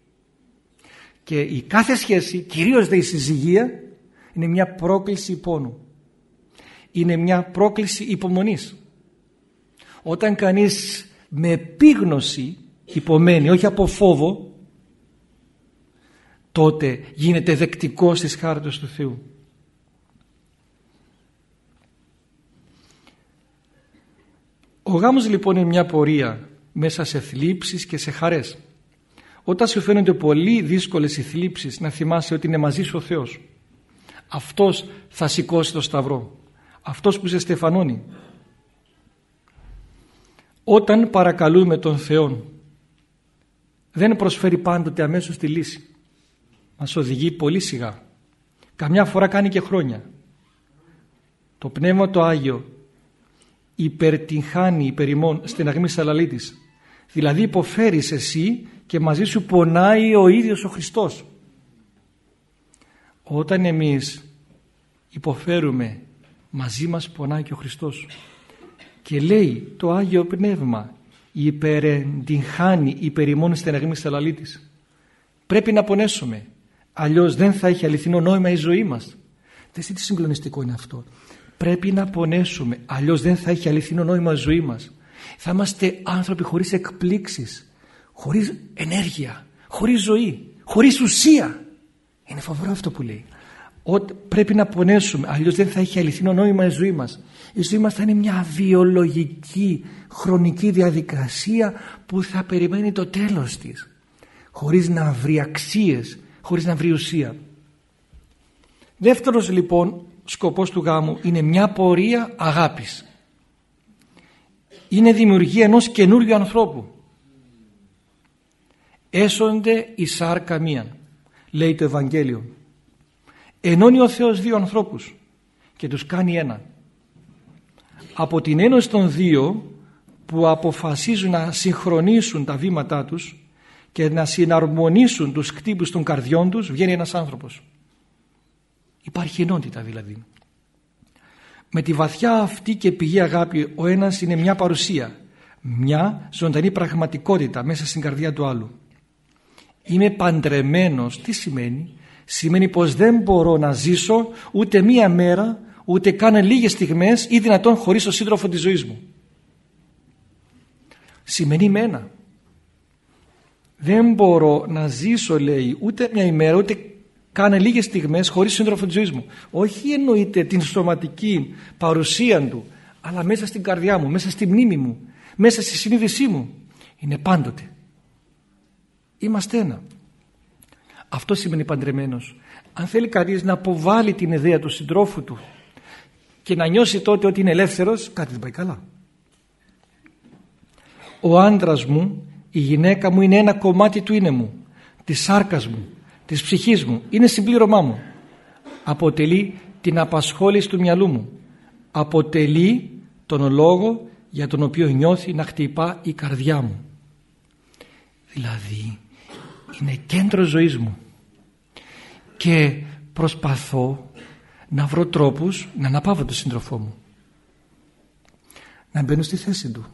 Και η κάθε σχέση, κυρίως δε η συζυγία, είναι μια πρόκληση πόνου. Είναι μια πρόκληση υπομονής. Όταν κανείς με επίγνωση υπομένει, όχι από φόβο, τότε γίνεται δεκτικός στις χάρτες του Θεού. Ο γάμος λοιπόν είναι μια πορεία μέσα σε θλίψεις και σε χαρές. Όταν σου φαίνονται πολύ δύσκολες οι θλίψεις να θυμάσαι ότι είναι μαζί σου ο Θεός. Αυτός θα σηκώσει το σταυρό. Αυτός που σε στεφανώνει. Όταν παρακαλούμε τον Θεό δεν προσφέρει πάντοτε αμέσως τη λύση. Μας οδηγεί πολύ σιγά. Καμιά φορά κάνει και χρόνια. Το Πνεύμα το Άγιο υπερτυχάνει υπερημών στην αγμή σαλαλίτης. Δηλαδή υποφέρεις εσύ και μαζί σου πονάει ο ίδιος ο Χριστός. Όταν εμείς υποφέρουμε μαζί μας πονάει και ο Χριστός. Και λέει το Άγιο Πνεύμα υπερεντυχάνει υπερημών στην αγμή σαλαλίτης. Πρέπει να πονέσουμε. Αλλιώς δεν θα έχει αληθινό νόημα η ζωή μας. Δεν τι συγκλονιστικό είναι αυτό πρέπει να πονέσουμε αλλιώς δεν θα έχει αληθινό νόημα ζωή μας θα είμαστε άνθρωποι χωρίς εκπλήξεις χωρίς ενέργεια χωρίς ζωή, χωρίς ουσία. Είναι φοβερό αυτό που λέει. Ότι πρέπει να πονέσουμε αλλιώς δεν θα έχει αληθινό νόημα η ζωή μας. Η ζωή μας θα είναι μια βιολογική χρονική διαδικασία που θα περιμένει το τέλος της. Χωρίς να βρει αξίες χωρίς να βρει ουσία. Δεύτερος λοιπόν σκοπός του γάμου είναι μια πορεία αγάπης. Είναι δημιουργία ενός καινούριου ανθρώπου. Έσονται η σάρκα μία, λέει το Ευαγγέλιο. Ενώνει ο Θεός δύο ανθρώπους και τους κάνει ένα. Από την ένωση των δύο που αποφασίζουν να συγχρονίσουν τα βήματά τους και να συναρμονίσουν τους κτύπους των καρδιών τους βγαίνει ένας άνθρωπος. Υπάρχει ενότητα δηλαδή. Με τη βαθιά αυτή και πηγή αγάπη ο ένας είναι μια παρουσία, μια ζωντανή πραγματικότητα μέσα στην καρδιά του άλλου. Είμαι παντρεμένος, τι σημαίνει, σημαίνει πως δεν μπορώ να ζήσω ούτε μία μέρα, ούτε καν λίγες στιγμές ή δυνατόν χωρίς τον σύντροφο της ζωής μου. Σημαίνει μένα. Δεν μπορώ να ζήσω λέει ούτε μια ημέρα ούτε κάνε λίγες στιγμές χωρίς σύντροφο της ζωής μου. Όχι εννοείται την σωματική παρουσία του, αλλά μέσα στην καρδιά μου, μέσα στη μνήμη μου, μέσα στη συνείδησή μου. Είναι πάντοτε. Είμαστε ένα. Αυτό σημαίνει παντρεμένος. Αν θέλει κανείς να αποβάλει την ιδέα του συντρόφου του και να νιώσει τότε ότι είναι ελεύθερος, κάτι δεν πάει καλά. Ο άντρας μου, η γυναίκα μου είναι ένα κομμάτι του είναι μου, της σάρκας μου, της ψυχής μου, είναι συμπλήρωμά μου. Αποτελεί την απασχόληση του μυαλού μου. Αποτελεί τον λόγο για τον οποίο νιώθει να χτυπά η καρδιά μου. Δηλαδή είναι κέντρο ζωής μου και προσπαθώ να βρω τρόπους να αναπαύω τον σύντροφό μου. Να μπαίνω στη θέση του.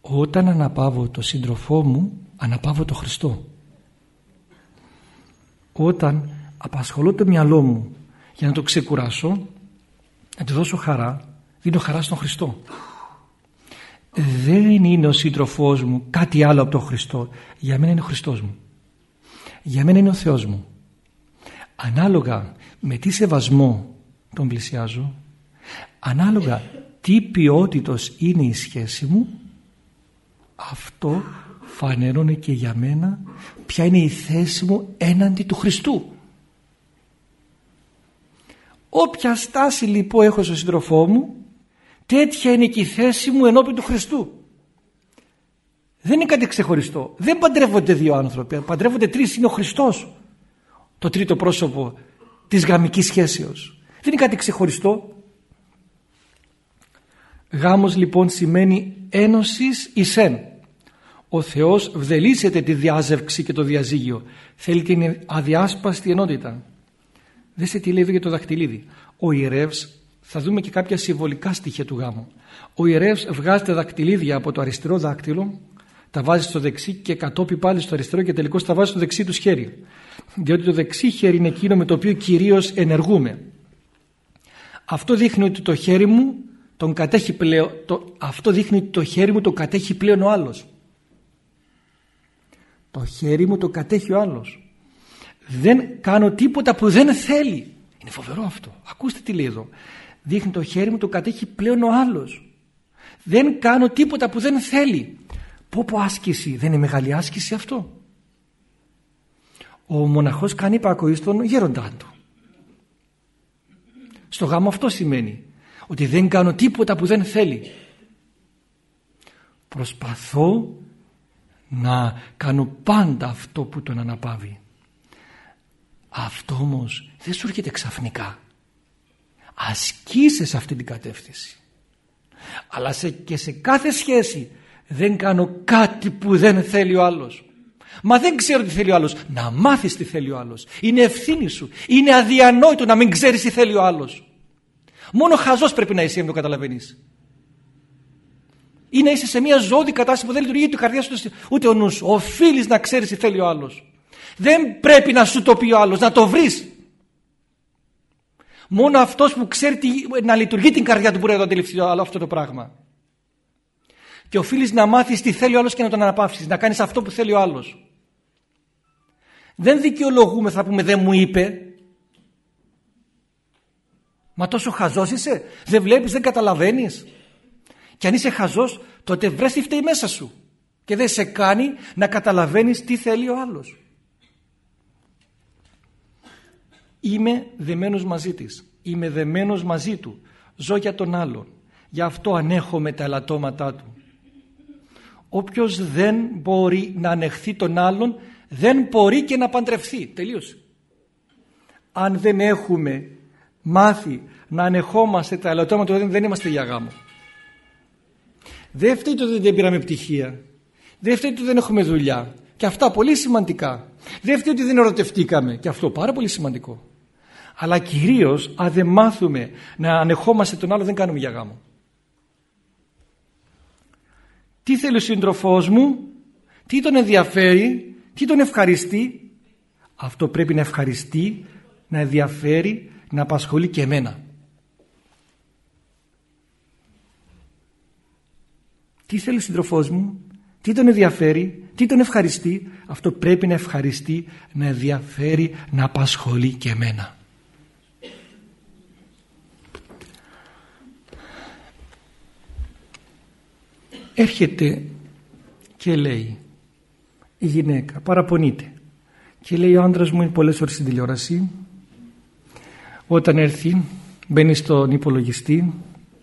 Όταν αναπαύω τον σύντροφό μου αναπαύω τον Χριστό όταν απασχολώ το μυαλό μου για να το ξεκουράσω να του δώσω χαρά δίνω χαρά στον Χριστό δεν είναι ο σύντροφός μου κάτι άλλο από τον Χριστό. Για μένα είναι ο Χριστός μου. Για μένα είναι ο Θεός μου. Ανάλογα με τι σεβασμό τον πλησιάζω ανάλογα τι ποιότητος είναι η σχέση μου αυτό φανερώνει και για μένα ποια είναι η θέση μου έναντι του Χριστού. όποια στάση λοιπόν έχω στον σύντροφό μου τέτοια είναι και η θέση μου ενώπιν του Χριστού. Δεν είναι κάτι ξεχωριστό. Δεν παντρεύονται δύο άνθρωποι. Παντρεύονται τρεις είναι ο Χριστός. Το τρίτο πρόσωπο της γαμικής σχέσεως. Δεν είναι κάτι ξεχωριστό. Γάμος λοιπόν σημαίνει ένωσης εισέν ο Θεός βδελίσεται τη διάζευξη και το διαζύγιο. Θέλει την αδιάσπαστη ενότητα. Δεν σε τι λέει για το δαχτυλίδι. Ο ιερεύς θα δούμε και κάποια συμβολικά στοιχεία του γάμου. Ο ιερεύς βγάζει τα δακτυλίδια από το αριστερό δάκτυλο τα βάζει στο δεξί και κατόπι πάλι στο αριστερό και τελικώς τα βάζει στο δεξί τους χέρι. Διότι το δεξί χέρι είναι εκείνο με το οποίο κυρίως ενεργούμε. Αυτό δείχνει ότι το χέρι μου τον κατέχει πλέον το, αυτό δείχνει ότι το χέρι μου το κατέχει πλέον ο άλλος. Το χέρι μου το κατέχει ο άλλος. Δεν κάνω τίποτα που δεν θέλει. Είναι φοβερό αυτό. Ακούστε τι λέει εδώ δείχνει το χέρι μου το κατέχει πλέον ο άλλος. Δεν κάνω τίποτα που δεν θέλει. Πω πω άσκηση. Δεν είναι μεγάλη άσκηση αυτό. Ο μοναχός κάνει υπακοή στον γέροντά του. Στο γάμο αυτό σημαίνει ότι δεν κάνω τίποτα που δεν θέλει. Προσπαθώ να κάνω πάντα αυτό που τον αναπαύει. Αυτό όμως δεν σου έρχεται ξαφνικά ασκείσαι σε αυτή την κατεύθυνση αλλά σε, και σε κάθε σχέση δεν κάνω κάτι που δεν θέλει ο άλλος Μα δεν ξέρω τι θέλει ο άλλος. Να μάθεις τι θέλει ο άλλος. Είναι ευθύνη σου. Είναι αδιανόητο να μην ξέρεις τι θέλει ο άλλος. Μόνο χαζός πρέπει να είσαι για να το καταλαβαίνεις. Ή να είσαι σε μια ζώδη κατάσταση που δεν λειτουργεί ούτε η καρδιά σου ούτε ο νους. Οφείλεις να ξέρεις τι θέλει ο άλλος. Δεν πρέπει να σου το πει ο άλλος, να το βρεις. Μόνο αυτός που ξέρει να λειτουργεί την καρδιά του μπορεί να το αντιληφθεί αυτό το πράγμα. Και οφείλεις να μάθεις τι θέλει ο άλλος και να τον αναπαύσεις, να κάνεις αυτό που θέλει ο άλλος. Δεν δικαιολογούμε θα πούμε δεν μου είπε. Μα τόσο χαζός είσαι, δεν βλέπεις, δεν καταλαβαίνεις. Και αν είσαι χαζός τότε βρες τι φταίει μέσα σου και δεν σε κάνει να καταλαβαίνεις τι θέλει ο άλλος. Είμαι δεμένος μαζί της. Είμαι δεμένος μαζί του. Ζω για τον άλλον. Γι' αυτό ανέχομαι τα ελαττώματά του. Όποιος δεν μπορεί να ανεχθεί τον άλλον δεν μπορεί και να παντρευθεί. Τελείωσε. Αν δεν έχουμε μάθει να ανεχόμαστε τα ελαττώματα του δεν είμαστε για γάμο. Δεν φταίει το ότι δεν πήραμε πτυχία. Δεν φταίει ότι δεν έχουμε δουλειά. Και αυτά πολύ σημαντικά. Δεν φταίει ότι δεν ερωτευτήκαμε. Και αυτό πάρα πολύ σημαντικό. Αλλά κυρίως αν δεν μάθουμε να ανεχόμαστε τον άλλο δεν κάνουμε για γάμο. Τι θέλει ο σύντροφός μου, τι τον ενδιαφέρει, τι τον ευχαριστεί. Αυτό πρέπει να ευχαριστεί, να ενδιαφέρει, να απασχολεί και εμένα. Τι θέλει ο σύντροφός μου, τι τον ενδιαφέρει, τι τον ευχαριστεί. Αυτό πρέπει να ευχαριστεί, να ενδιαφέρει, να απασχολεί και εμένα. Έρχεται και λέει η γυναίκα παραπονείται και λέει ο άντρας μου είναι πολλές ώρες στην τηλεόραση. Όταν έρθει μπαίνει στον υπολογιστή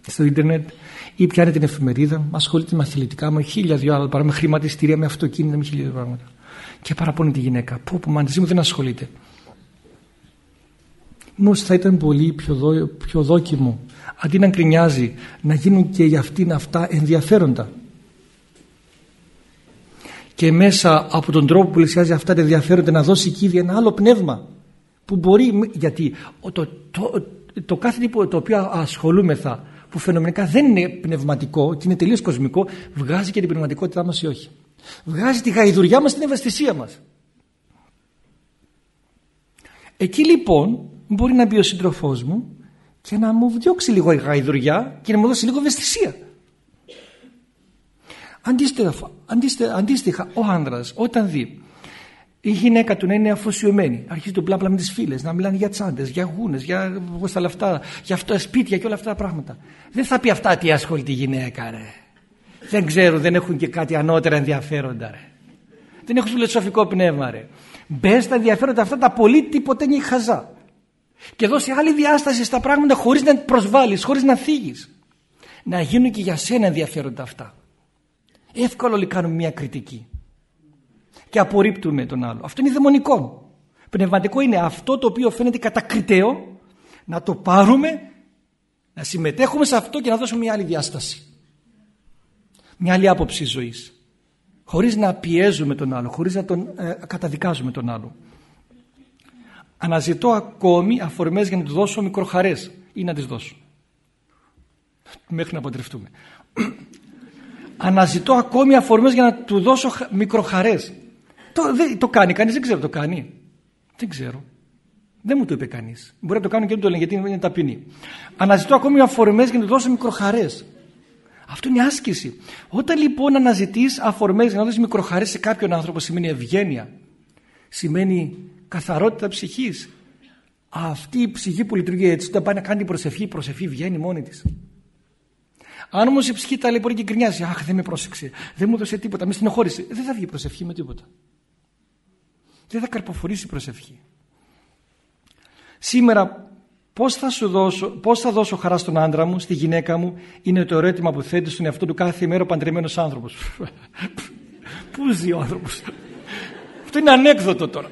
στο ίντερνετ ή πιάνει την εφημερίδα ασχολείται με αθλητικά με χίλια δυο άλλα με χρηματιστήρια, με αυτοκίνητα, με χίλια δυο πράγματα. Και παραπονείται η γυναίκα. Που που μαζί μου δεν ασχολείται Μήπως θα ήταν πολύ πιο, δό, πιο δόκιμο αντί να γκρινιάζει να γίνουν και για αυτήν αυτά ενδιαφέροντα. Και μέσα από τον τρόπο που πλησιάζει αυτά τα ενδιαφέροντα να δώσει εκεί ένα άλλο πνεύμα που μπορεί γιατί το, το, το, κάθε τύπο το οποίο ασχολούμεθα που φαινομενικά δεν είναι πνευματικό και είναι τελείως κοσμικό βγάζει και την πνευματικότητά μας ή όχι. Βγάζει τη γαϊδουριά μας την ευαισθησία μας. Εκεί λοιπόν μπορεί να μπει ο σύντροφός μου και να μου διώξει λίγο η γαϊδουριά και να μου δώσει λίγο ευαισθησία Αντίστοιχα, αντίστοιχα ο άνδρας όταν δει η γυναίκα του να είναι αφοσιωμένη, αρχίζει το μπλα μπλα με τις φίλες, να μιλάνε για τσάντες, για γούνες, για πώς τα λεφτά, για αυτά σπίτια και όλα αυτά τα πράγματα. Δεν θα πει αυτά τι ασχολείται η γυναίκα, ρε. Δεν ξέρουν, δεν έχουν και κάτι ανώτερα ενδιαφέροντα, ρε. Δεν έχουν φιλοσοφικό πνεύμα, ρε. Μπες στα ενδιαφέροντα αυτά τα πολύ τίποτε είναι χαζά. Και δώσει άλλη διάσταση στα πράγματα χωρίς να προσβάλλεις, χωρίς να θίγεις. Να γίνουν και για σένα ενδιαφέροντα αυτά. Εύκολο όλοι κάνουμε μια κριτική και απορρίπτουμε τον άλλο. Αυτό είναι δαιμονικό. Πνευματικό είναι αυτό το οποίο φαίνεται κατακριτέο να το πάρουμε, να συμμετέχουμε σε αυτό και να δώσουμε μια άλλη διάσταση. Μια άλλη άποψη ζωής. Χωρίς να πιέζουμε τον άλλο, χωρίς να τον ε, καταδικάζουμε τον άλλο. Αναζητώ ακόμη αφορμές για να του δώσω μικροχαρές ή να τις δώσω. Μέχρι να αποτρεφτούμε. Αναζητώ ακόμη αφορμές για να του δώσω μικροχαρές. Το, το κάνει κανείς, δεν ξέρω το κάνει. Δεν ξέρω. Δεν μου το είπε κανείς. Μπορεί να το κάνω και δεν το λένε γιατί είναι ταπεινή. Αναζητώ ακόμη αφορμές για να του δώσω μικροχαρέ. Αυτό είναι άσκηση. Όταν λοιπόν αναζητείς αφορμές για να δώσεις μικροχαρέ σε κάποιον άνθρωπο, σημαίνει ευγένεια. Σημαίνει καθαρότητα ψυχής. Αυτή η ψυχή που λειτουργεί έτσι, όταν πάει να κάνει την προσευχή, η προσευχή βγαίνει μόνη της. Αν όμως η ψυχή ταλαιπωρεί και γκρινιάζει, Αχ, δεν με πρόσεξε, δεν μου έδωσε τίποτα, με στενοχώρησε, δεν θα βγει η προσευχή με τίποτα. Δεν θα καρποφορήσει η προσευχή. Σήμερα πώς θα, σου δώσω, πώς θα δώσω χαρά στον άντρα μου, στη γυναίκα μου, είναι το ερώτημα που θέτεις στον εαυτό του κάθε μέρα ο παντρεμένος άνθρωπος. (laughs) Πού ζει ο άνθρωπος; Αυτό είναι ανέκδοτο τώρα.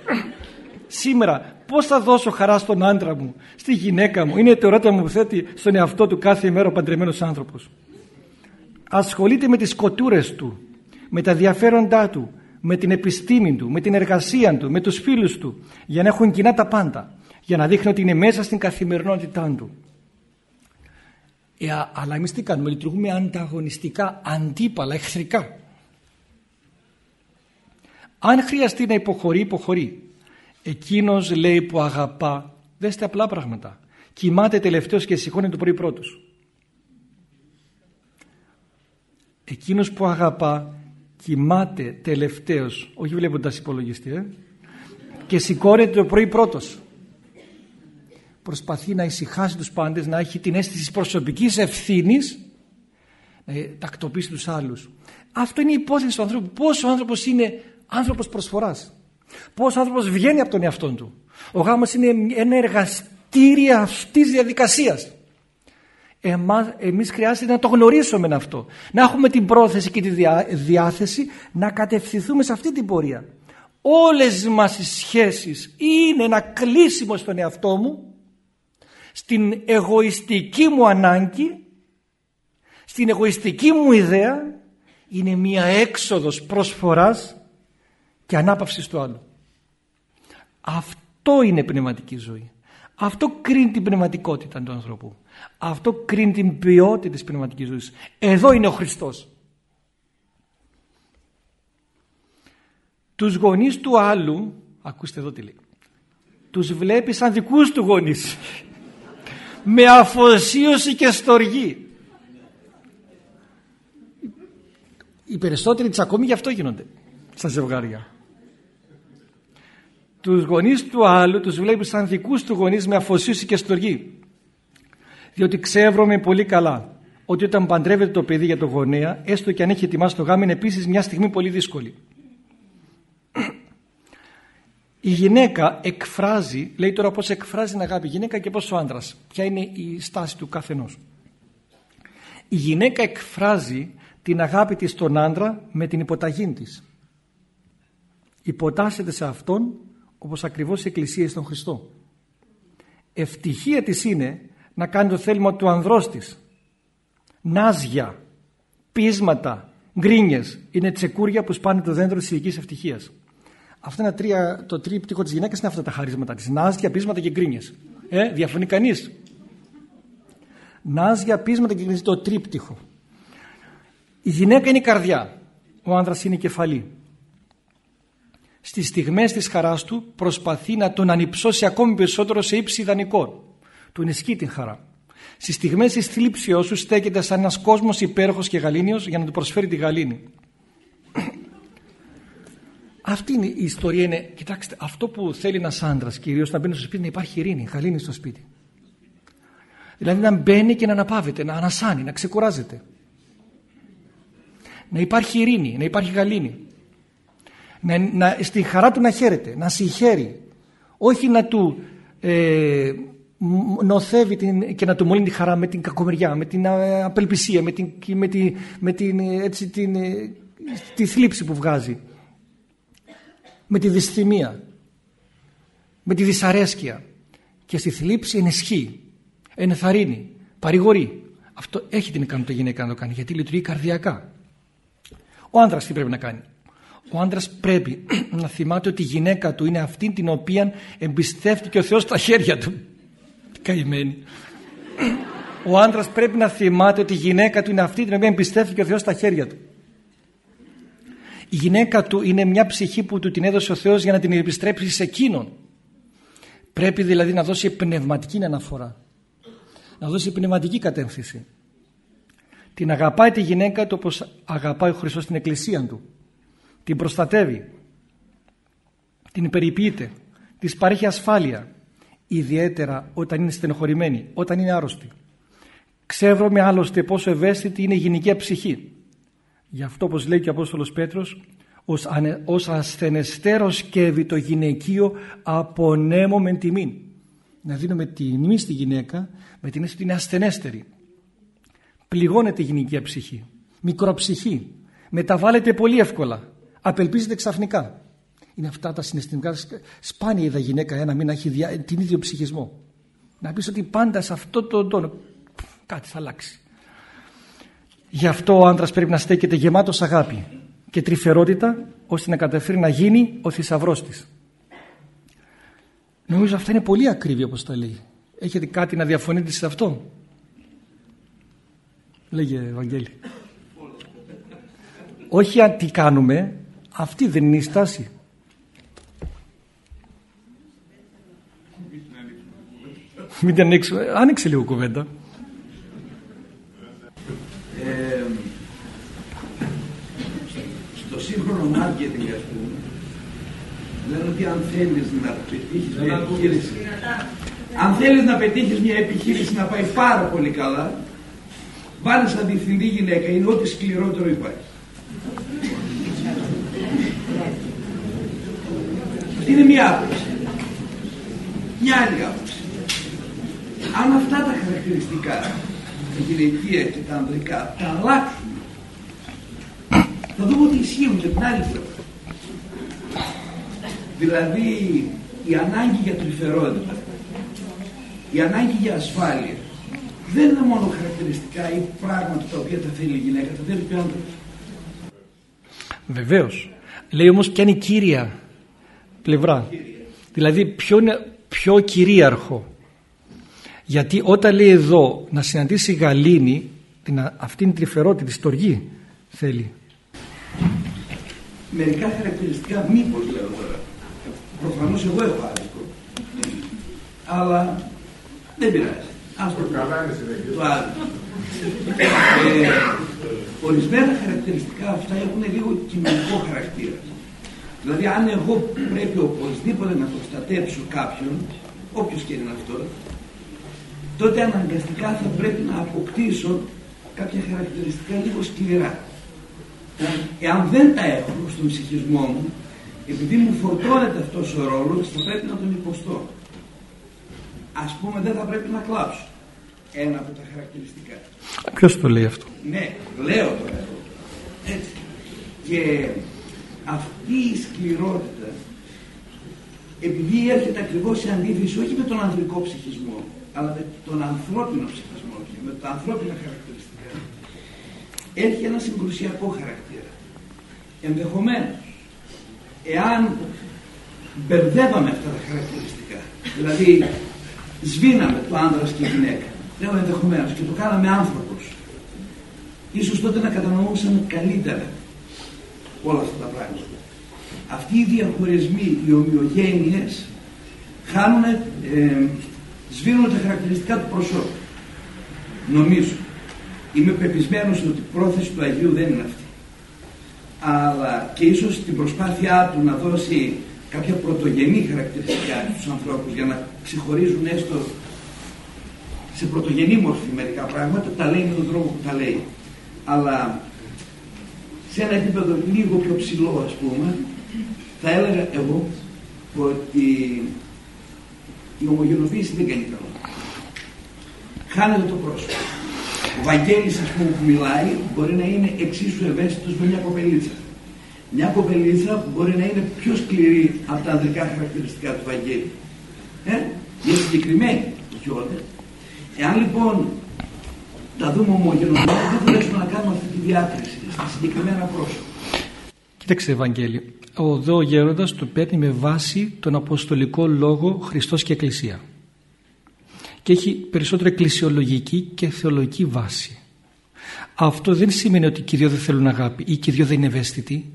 Σήμερα πώς θα δώσω χαρά στον άντρα μου, στη γυναίκα μου, είναι το ερώτημα που θέτει στον εαυτό του κάθε μέρα ο παντρεμένος άνθρωπος. Ασχολείται με τις σκοτούρες του, με τα ενδιαφέροντά του, με την επιστήμη του, με την εργασία του, με τους φίλους του, για να έχουν κοινά τα πάντα για να δείχνει ότι είναι μέσα στην καθημερινότητά του. Ε, αλλά εμείς τι κάνουμε, λειτουργούμε ανταγωνιστικά, αντίπαλα, εχθρικά. Αν χρειαστεί να υποχωρεί, υποχωρεί. Εκείνος λέει που αγαπά, δέστε απλά πράγματα. Κοιμάται τελευταίος και σηκώνει το πρωί πρώτος. Εκείνος που αγαπά κοιμάται τελευταίος, όχι βλέποντας υπολογιστή, ε, και σηκώνεται το πρωί πρώτος προσπαθεί να ησυχάσει τους πάντες, να έχει την αίσθηση προσωπικής ευθύνης, να τακτοποιήσει τους άλλους. Αυτό είναι η υπόθεση του ανθρώπου. Πώς ο άνθρωπος είναι άνθρωπος προσφοράς. Πώς ο άνθρωπος βγαίνει από τον εαυτό του. Ο γάμος είναι ένα εργαστήριο αυτής της διαδικασίας. Εμάς, εμείς χρειάζεται να το γνωρίσουμε αυτό. Να έχουμε την πρόθεση και τη διάθεση να κατευθυνθούμε σε αυτή την πορεία. Όλες μας οι σχέσεις είναι ένα κλείσιμο στον εαυτό μου στην εγωιστική μου ανάγκη, στην εγωιστική μου ιδέα είναι μία έξοδος προσφοράς και ανάπαυσης του άλλου. Αυτό είναι πνευματική ζωή. Αυτό κρίνει την πνευματικότητα του ανθρώπου. Αυτό κρίνει την ποιότητα της πνευματικής ζωής. Εδώ είναι ο Χριστός. Τους γονείς του άλλου, ακούστε εδώ τι λέει, τους βλέπει σαν δικούς του γονείς με αφοσίωση και στοργή. Οι περισσότεροι τσακωμοί γι' αυτό γίνονται στα ζευγάρια. Τους γονείς του άλλου τους βλέπεις σαν δικούς του γονείς με αφοσίωση και στοργή. Διότι ξέρουμε πολύ καλά ότι όταν παντρεύεται το παιδί για το γονέα, έστω και αν έχει ετοιμάσει το γάμο, είναι επίσης μια στιγμή πολύ δύσκολη. Η γυναίκα εκφράζει, λέει τώρα πώς εκφράζει την αγάπη η γυναίκα και πώς ο άντρας. Ποια είναι η στάση του καθενός. Η γυναίκα εκφράζει την αγάπη της στον άντρα με την υποταγή της. Υποτάσσεται σε αυτόν όπως ακριβώς η Εκκλησία στον Χριστό. Ευτυχία της είναι να κάνει το θέλημα του ανδρός της. Νάζια, πείσματα, γκρίνιες είναι τσεκούρια που σπάνε το δέντρο της ηλικής ευτυχίας. Αυτά είναι τρία, το τρίπτυχο της γυναίκας είναι αυτά τα χαρίσματα της. Νάζια, πείσματα και γκρίνιες. Ε, διαφωνεί κανείς; Νάζια, πείσματα και γκρίνιες, το τρίπτυχο. Η γυναίκα είναι η καρδιά. Ο άνδρας είναι η κεφαλή. Στις στιγμές της χαράς του προσπαθεί να τον ανυψώσει ακόμη περισσότερο σε ύψη ιδανικών. Του ενισχύει την χαρά. Στις στιγμές της θλίψεως σου στέκεται σαν ένας κόσμος υπέροχος και γαλήνιος για να του προσφέρει τη γαλήνη. (clears throat) Αυτή είναι η ιστορία. Είναι, κοιτάξτε, αυτό που θέλει ένας άντρας κυρίως να μπαίνει στο σπίτι να υπάρχει ειρήνη, γαλήνη στο σπίτι. Δηλαδή να μπαίνει και να αναπαύεται, να ανασάνει, να ξεκουράζεται. Να υπάρχει ειρήνη, να υπάρχει γαλήνη. Να, να, στη χαρά του να χαίρεται, να συγχαίρει. Όχι να του ε, νοθεύει την, και να του μολύνει τη χαρά με την κακομεριά, με την απελπισία, με την, με τη, με την, έτσι, την, τη θλίψη που βγάζει, με τη δυσθυμία, με τη δυσαρέσκεια και στη θλίψη ενισχύει, ενεθαρρύνει, παρηγορεί. Αυτό έχει την ικανότητα η γυναίκα να το κάνει γιατί λειτουργεί καρδιακά. Ο άνδρας τι πρέπει να κάνει; Ο άντρας πρέπει (clears throat) να θυμάται ότι η γυναίκα του είναι αυτή την οποία εμπιστεύτηκε ο Θεός στα χέρια του. Καημένη. Ο άντρας πρέπει να θυμάται ότι η γυναίκα του είναι αυτή την οποία εμπιστεύτηκε ο Θεός στα χέρια του. Η γυναίκα του είναι μια ψυχή που του την έδωσε ο Θεός για να την επιστρέψει σε εκείνον. Πρέπει δηλαδή να δώσει πνευματική αναφορά. Να δώσει πνευματική κατεύθυνση. Την αγαπάει τη γυναίκα του όπως αγαπάει ο Χριστός την εκκλησία του την προστατεύει, την περιποιείται, της παρέχει ασφάλεια, ιδιαίτερα όταν είναι στενοχωρημένη, όταν είναι άρρωστη. Ξέρουμε άλλωστε πόσο ευαίσθητη είναι η γυναική ψυχή. Γι' αυτό όπως λέει και ο Απόστολος Πέτρος, ως, ανε, ως ασθενεστέρος σκεύει το γυναικείο απονέμω με τιμή. Να δίνουμε τιμή στη γυναίκα με την αίσθηση ότι είναι ασθενέστερη. Πληγώνεται η γυναική ψυχή, μικροψυχή, μεταβάλλεται πολύ εύκολα απελπίζεται ξαφνικά. Είναι αυτά τα συναισθηματικά. Σπάνια είδα γυναίκα ένα μήνα έχει δια... την ίδιο ψυχισμό. Να πεις ότι πάντα σε αυτό το τόνο κάτι θα αλλάξει. Γι' αυτό ο άντρας πρέπει να στέκεται γεμάτος αγάπη και τρυφερότητα ώστε να καταφέρει να γίνει ο θησαυρός της. Νομίζω αυτά είναι πολύ ακρίβεια όπως τα λέει. Έχετε κάτι να διαφωνείτε σε αυτό; Λέγε Ευαγγέλη. Όχι αν τι κάνουμε, αυτή δεν είναι η στάση. Μην την ανοίξουμε. Άνοιξε λίγο κουβέντα. Ε, στο σύγχρονο marketing ας πούμε λένε ότι αν θέλεις να πετύχεις μια επιχείρηση αν θέλεις να πετύχεις μια επιχείρηση να πάει πάρα πολύ καλά βάλεις σαν διευθυντή γυναίκα είναι ό,τι σκληρότερο υπάρχει είναι μία άποψη. Μια άλλη άποψη. Αν αυτά τα χαρακτηριστικά, τα γυναικεία και τα ανδρικά, τα αλλάξουν, θα δούμε ότι ισχύουν και την άλλη πλευρά. Δηλαδή η ανάγκη για τρυφερότητα, η ανάγκη για ασφάλεια, δεν είναι μόνο χαρακτηριστικά ή πράγματα τα οποία τα θέλει η γυναίκα, τα θέλει και ο άνθρωπος. Βεβαίως. Λέει όμως και είναι η κύρια πλευρά. Δηλαδή ποιο είναι πιο κυρίαρχο. Γιατί όταν λέει εδώ να συναντήσει γαλήνη, την, αυτήν την τρυφερότητα, τη στοργή θέλει. Μερικά χαρακτηριστικά μήπως λέω τώρα. Προφανώς εγώ έχω άδικο. Αλλά δεν πειράζει. Ας το το άδικο. Ε, ορισμένα χαρακτηριστικά αυτά έχουν λίγο κοινωνικό χαρακτήρα. Δηλαδή αν εγώ πρέπει οπωσδήποτε να προστατέψω κάποιον, όποιος και είναι αυτός, τότε αναγκαστικά θα πρέπει να αποκτήσω κάποια χαρακτηριστικά λίγο σκληρά. Εάν δεν τα έχω στον ψυχισμό μου, επειδή μου φορτώνεται αυτός ο ρόλος, θα πρέπει να τον υποστώ. Ας πούμε δεν θα πρέπει να κλάψω. Ένα από τα χαρακτηριστικά. Ποιος το λέει αυτό; Ναι, λέω τώρα εγώ. Έτσι. Και αυτή η σκληρότητα επειδή έρχεται ακριβώς σε αντίθεση όχι με τον ανδρικό ψυχισμό αλλά με τον ανθρώπινο ψυχισμό και με τα ανθρώπινα χαρακτηριστικά έχει ένα συγκρουσιακό χαρακτήρα. Ενδεχομένως, εάν μπερδεύαμε αυτά τα χαρακτηριστικά, δηλαδή σβήναμε το άνδρας και η γυναίκα, λέω ενδεχομένως και το κάναμε άνθρωπος, ίσως τότε να κατανοούσαμε καλύτερα όλα αυτά τα πράγματα. Αυτοί οι διαχωρισμοί, οι ομοιογένειες, χάνουν, ε, σβήνουν τα χαρακτηριστικά του προσώπου. Νομίζω. Είμαι πεπισμένος ότι η πρόθεση του Αγίου δεν είναι αυτή. Αλλά και ίσως την προσπάθειά του να δώσει κάποια πρωτογενή χαρακτηριστικά στους ανθρώπους για να ξεχωρίζουν έστω σε πρωτογενή μορφή μερικά πράγματα, τα λέει με τον τρόπο που τα λέει. Αλλά σε ένα επίπεδο λίγο πιο ψηλό ας πούμε θα έλεγα εγώ ότι Η ομογενοποίηση δεν κάνει καλό. Χάνεται το πρόσωπο. Ο Βαγγέλης, ας πούμε, που μιλάει, μπορεί να είναι εξίσου ευαίσθητος με μια κοπελίτσα. Μια κοπελίτσα που μπορεί να είναι πιο σκληρή από τα ανδρικά χαρακτηριστικά του Βαγγέλη. Ε; Είναι συγκεκριμένη, όχι όλα. Εάν λοιπόν τα δούμε ομογενοποιημένα, δεν μπορέσουμε να κάνουμε αυτή τη διάκριση στα συγκεκριμένα πρόσωπα. Κοίταξε Ευαγγέλιο, ο δω γέροντας το παίρνει με βάση τον Αποστολικό Λόγο Χριστός και Εκκλησία και έχει περισσότερο εκκλησιολογική και θεολογική βάση. Αυτό δεν σημαίνει ότι και οι δύο δεν θέλουν αγάπη ή και οι δύο δεν είναι ευαίσθητοι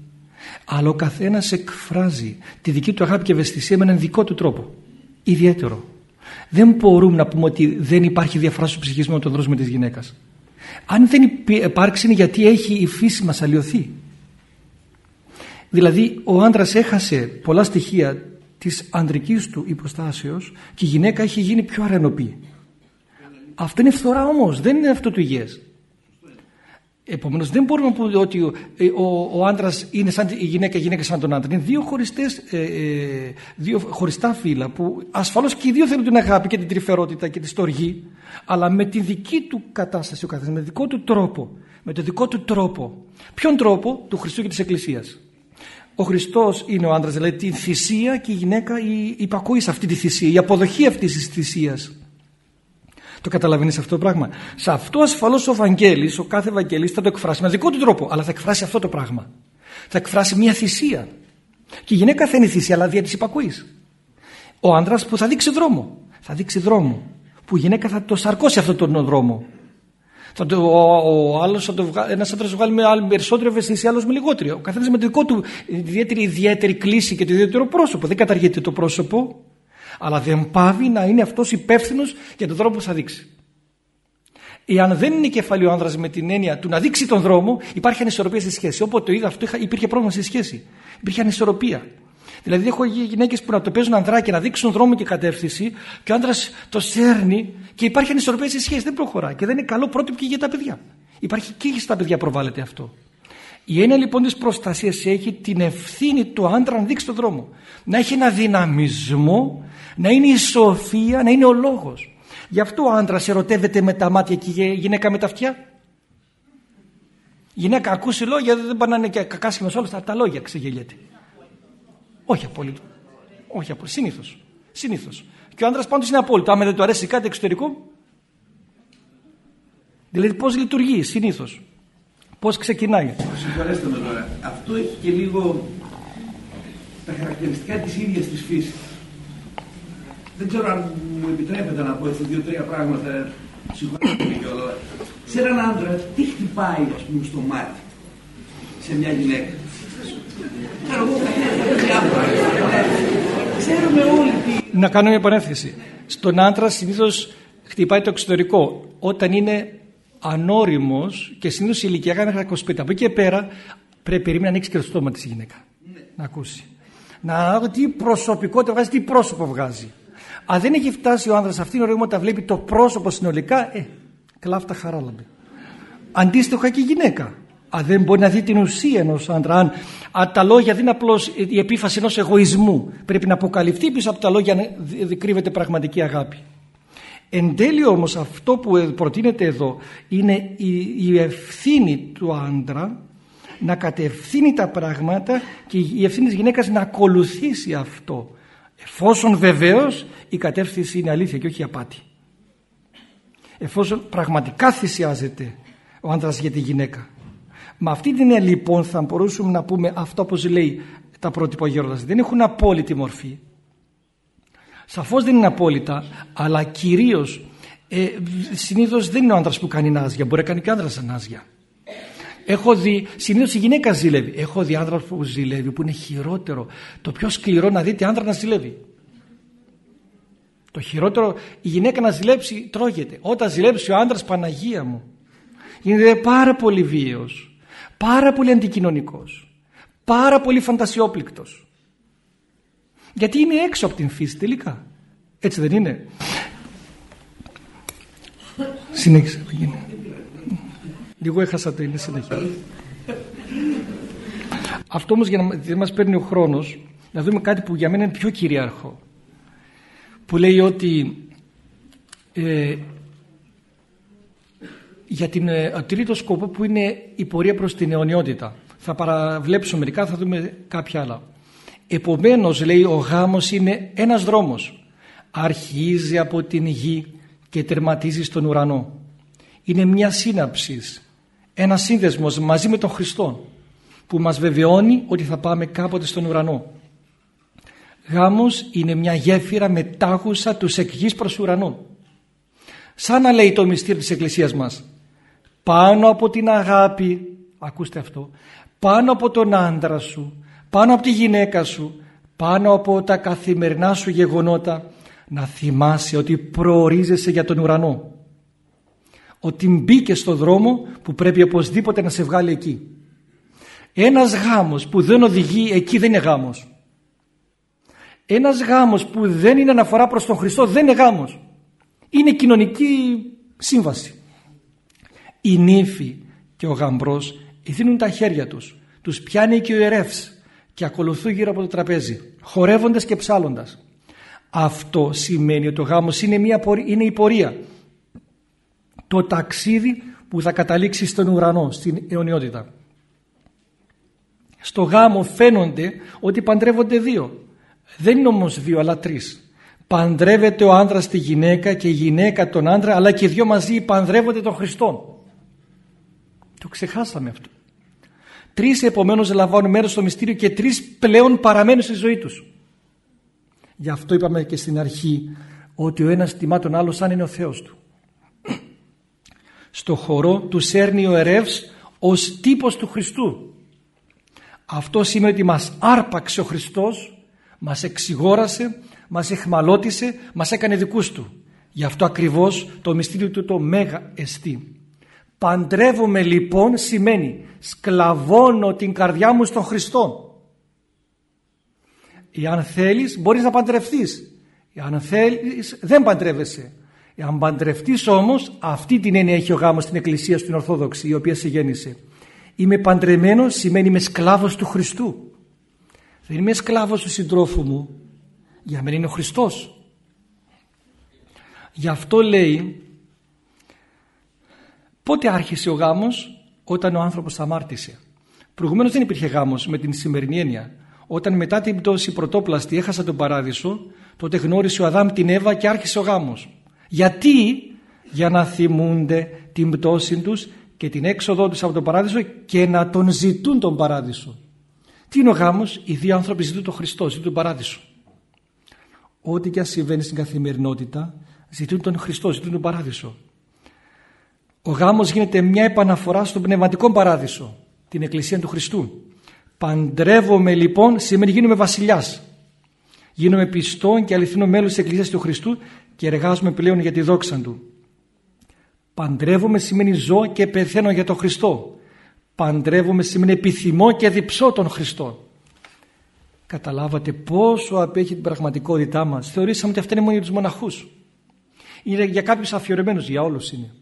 αλλά ο καθένας εκφράζει τη δική του αγάπη και ευαισθησία με έναν δικό του τρόπο ιδιαίτερο. Δεν μπορούμε να πούμε ότι δεν υπάρχει διαφορά στο ψυχισμό των δρόσων με της γυναίκας. Αν δεν υπάρξει είναι γιατί έχει η φύση μας αλλοιωθεί. Δηλαδή ο άντρας έχασε πολλά στοιχεία της ανδρικής του υποστάσεως και η γυναίκα έχει γίνει πιο αρενοπή. Αυτό είναι φθορά όμως, δεν είναι αυτό του υγιές. Επομένως δεν μπορούμε να πούμε ότι ο, ο, ο άντρας είναι σαν η γυναίκα, η γυναίκα σαν τον άντρα. Είναι δύο, χωριστές, ε, ε, δύο χωριστά φύλλα που ασφαλώς και οι δύο θέλουν την αγάπη και την τρυφερότητα και τη στοργή αλλά με τη δική του κατάσταση ο καθένας, με τον δικό του τρόπο. Με το δικό του τρόπο. Ποιον τρόπο; Του Χριστού και της Εκκλησίας. Ο Χριστός είναι ο άντρας, δηλαδή τη θυσία και η γυναίκα η υπακούει σε αυτή τη θυσία, η αποδοχή αυτής της θυσίας. Το καταλαβαίνεις αυτό το πράγμα. Σε αυτό ασφαλώς ο Βαγγέλης, ο κάθε Βαγγέλης θα το εκφράσει με δικό του τρόπο, αλλά θα εκφράσει αυτό το πράγμα. Θα εκφράσει μια θυσία. Και η γυναίκα θα είναι θυσία, αλλά δια της υπακούει. Ο άντρα που θα δείξει δρόμο. Θα δείξει δρόμο. Που η γυναίκα θα το σαρκώσει αυτόν τον δρόμο. Θα το, ο, ο άλλος, ένας άντρας βγάλει με άλλη περισσότερη ευαισθησία, άλλος με λιγότερη. Ο καθένας με το δικό του ιδιαίτερη, ιδιαίτερη κλίση και το ιδιαίτερο πρόσωπο. Δεν καταργείται το πρόσωπο, αλλά δεν πάβει να είναι αυτός υπεύθυνος για τον δρόμο που θα δείξει. Εάν δεν είναι κεφαλή ο άνδρας με την έννοια του να δείξει τον δρόμο, υπάρχει ανισορροπία στη σχέση. Όποτε το είδα αυτό, υπήρχε πρόβλημα στη σχέση. Υπήρχε ανισορροπία. Δηλαδή, έχω γυναίκες που να το παίζουν ανδράκι, να δείξουν δρόμο και κατεύθυνση, και ο άντρα το σέρνει και υπάρχει ανισορροπία στη σχέση. Δεν προχωράει και δεν είναι καλό πρότυπο και για τα παιδιά. Υπάρχει και στα παιδιά προβάλλεται αυτό. Η έννοια λοιπόν της προστασίας έχει την ευθύνη του άντρα να δείξει τον δρόμο. Να έχει ένα δυναμισμό, να είναι η σοφία, να είναι ο λόγος. Γι' αυτό ο άντρας ερωτεύεται με τα μάτια και η γυναίκα με τα αυτιά. Η γυναίκα ακούσει λόγια, δεν πάνε να είναι και κακάσχημα όλα τα λόγια ξεγελιέται. Όχι απόλυτο. Όχι απόλυτο. Συνήθως. Συνήθως. Και ο άντρας πάντως είναι απόλυτο. Άμα δεν του αρέσει κάτι εξωτερικό. Δηλαδή πώς λειτουργεί συνήθως. Πώς ξεκινάει. Συγχωρέστε με τώρα. Αυτό έχει και λίγο τα χαρακτηριστικά της ίδιας της φύσης. Δεν ξέρω αν μου επιτρέπετε να πω έτσι δύο-τρία πράγματα. Συγχωρέστε με κιόλα. Σε έναν άντρα, τι χτυπάει, ας πούμε, στο μάτι σε μια γυναίκα; Ξέρουμε όλοι τι. Να κάνω μια επανέθεση. Στον άντρα συνήθως χτυπάει το εξωτερικό. Όταν είναι ανώριμος και συνήθως η ηλικία κάνει 25. Από εκεί και πέρα πρέπει να ανοίξει και το στόμα της γυναίκα. Να ακούσει. Να δει τι προσωπικότητα βγάζει, τι πρόσωπο βγάζει. Αν δεν έχει φτάσει ο άνδρας αυτή την ωριμότητα βλέπει το πρόσωπο συνολικά, ε, κλάφτα χαράλαμπε. Αντίστοιχα και η γυναίκα. Αν δεν μπορεί να δει την ουσία ενός άντρα, αν, αν τα λόγια δεν είναι απλώς η επίφαση ενός εγωισμού, πρέπει να αποκαλυφθεί πίσω από τα λόγια να κρύβεται πραγματική αγάπη. Εν τέλει όμως αυτό που προτείνεται εδώ είναι η, η ευθύνη του άντρα να κατευθύνει τα πράγματα και η ευθύνη της γυναίκας να ακολουθήσει αυτό εφόσον βεβαίως η κατεύθυνση είναι αλήθεια και όχι απάτη. Εφόσον πραγματικά θυσιάζεται ο άντρας για τη γυναίκα. Με αυτή την έννοια λοιπόν θα μπορούσαμε να πούμε αυτό όπως λέει τα πρότυπα γέροντας δεν έχουν απόλυτη μορφή. Σαφώς δεν είναι απόλυτα, αλλά κυρίως ε, συνήθως δεν είναι ο άντρας που κάνει νάζια, μπορεί να κάνει και άντρας νάζια. Έχω δει, συνήθως η γυναίκα ζηλεύει. Έχω δει άντρα που ζηλεύει, που είναι χειρότερο. Το πιο σκληρό να δείτε άντρα να ζηλεύει. Το χειρότερο, η γυναίκα να ζηλέψει τρώγεται. Όταν ζηλέψει ο άντρας Παναγία μου, γίνεται πάρα πολύ βίαιος, πάρα πολύ αντικοινωνικός, πάρα πολύ φαντασιόπληκτος. Γιατί είναι έξω από την φύση τελικά. Έτσι δεν είναι. Συνέχισε. Λίγο έχασα το είναι συνέχεια. Αυτό όμως για να δεν μας παίρνει ο χρόνος να δούμε κάτι που για μένα είναι πιο κυριαρχό. που λέει ότι ε, για την ε, τρίτος σκοπό που είναι η πορεία προς την αιωνιότητα. Θα παραβλέψω μερικά, θα δούμε κάποια άλλα. Επομένως λέει ο γάμος είναι ένας δρόμος. Αρχίζει από την γη και τερματίζει στον ουρανό. Είναι μια σύναψης, ένα σύνδεσμος μαζί με τον Χριστό που μας βεβαιώνει ότι θα πάμε κάποτε στον ουρανό. Γάμος είναι μια γέφυρα με τάγουσα τους εκ προς ουρανό. Σαν να λέει το μυστήριο της Εκκλησίας μας. Πάνω από την αγάπη, ακούστε αυτό, πάνω από τον άντρα σου, πάνω από τη γυναίκα σου, πάνω από τα καθημερινά σου γεγονότα, να θυμάσαι ότι προορίζεσαι για τον ουρανό. Ότι μπήκε στο δρόμο που πρέπει οπωσδήποτε να σε βγάλει εκεί. Ένας γάμος που δεν οδηγεί εκεί δεν είναι γάμος. Ένας γάμος που δεν είναι αναφορά προς τον Χριστό δεν είναι γάμος. Είναι κοινωνική σύμβαση. Η νύφη και ο γαμπρός δίνουν τα χέρια τους. Τους πιάνει και ο ιερεύς και ακολουθούν γύρω από το τραπέζι χορεύοντας και ψάλλοντας. Αυτό σημαίνει ότι ο γάμος είναι, μια, είναι η πορεία. Το ταξίδι που θα καταλήξει στον ουρανό, στην αιωνιότητα. Στο γάμο φαίνονται ότι παντρεύονται δύο. Δεν είναι όμως δύο αλλά τρεις. Παντρεύεται ο άντρας τη γυναίκα και η γυναίκα τον άντρα αλλά και οι δυο μαζί παντρεύονται τον Χριστό. Το ξεχάσαμε αυτό. Τρεις επομένως λαμβάνουν μέρος στο μυστήριο και τρεις πλέον παραμένουν στη ζωή τους. Γι' αυτό είπαμε και στην αρχή ότι ο ένας τιμά τον άλλο σαν είναι ο Θεός του. Στο χορό του σέρνει ο ερεύς ως τύπος του Χριστού. Αυτό σημαίνει ότι μας άρπαξε ο Χριστός, μας εξηγόρασε, μας εχμαλώτησε, μας έκανε δικούς του. Γι' αυτό ακριβώς το μυστήριο του το μέγα εστί. Παντρεύομαι λοιπόν σημαίνει σκλαβώνω την καρδιά μου στον Χριστό. Εάν θέλεις μπορείς να παντρευτείς. Εάν θέλεις δεν παντρεύεσαι. Εάν παντρευτείς όμως αυτή την έννοια έχει ο γάμος στην Εκκλησία στην Ορθόδοξη η οποία σε γέννησε. Είμαι παντρεμένο σημαίνει είμαι σκλάβος του Χριστού. Δεν είμαι σκλάβος του συντρόφου μου. Για μένα είναι ο Χριστός. Γι' αυτό λέει πότε άρχισε ο γάμος; Όταν ο άνθρωπος αμάρτησε. Προηγουμένως δεν υπήρχε γάμος με την σημερινή έννοια. Όταν μετά την πτώση πρωτόπλαστη έχασα τον παράδεισο τότε γνώρισε ο Αδάμ την Εύα και άρχισε ο γάμος. Γιατί; Για να θυμούνται την πτώση τους και την έξοδό τους από τον παράδεισο και να τον ζητούν τον παράδεισο. Τι είναι ο γάμος, οι δύο άνθρωποι ζητούν τον Χριστό, ζητούν τον παράδεισο. Ό,τι και αν συμβαίνει στην καθημερινότητα, ζητούν τον Χριστό, ζητούν τον παράδεισο. Ο γάμος γίνεται μια επαναφορά στον πνευματικό παράδεισο, την Εκκλησία του Χριστού. Παντρεύομαι λοιπόν, σημαίνει γίνομαι βασιλιάς. Γίνομαι πιστό και αληθινό μέλος της Εκκλησίας του Χριστού και εργάζομαι πλέον για τη δόξα Του. Παντρεύομαι σημαίνει ζω και πεθαίνω για τον Χριστό. Παντρεύομαι σημαίνει επιθυμώ και διψώ τον Χριστό. Καταλάβατε πόσο απέχει την πραγματικότητά μας. Θεωρήσαμε ότι αυτά είναι μόνο για τους μοναχούς. Είναι για κάποιους αφιερωμένους, για όλους είναι.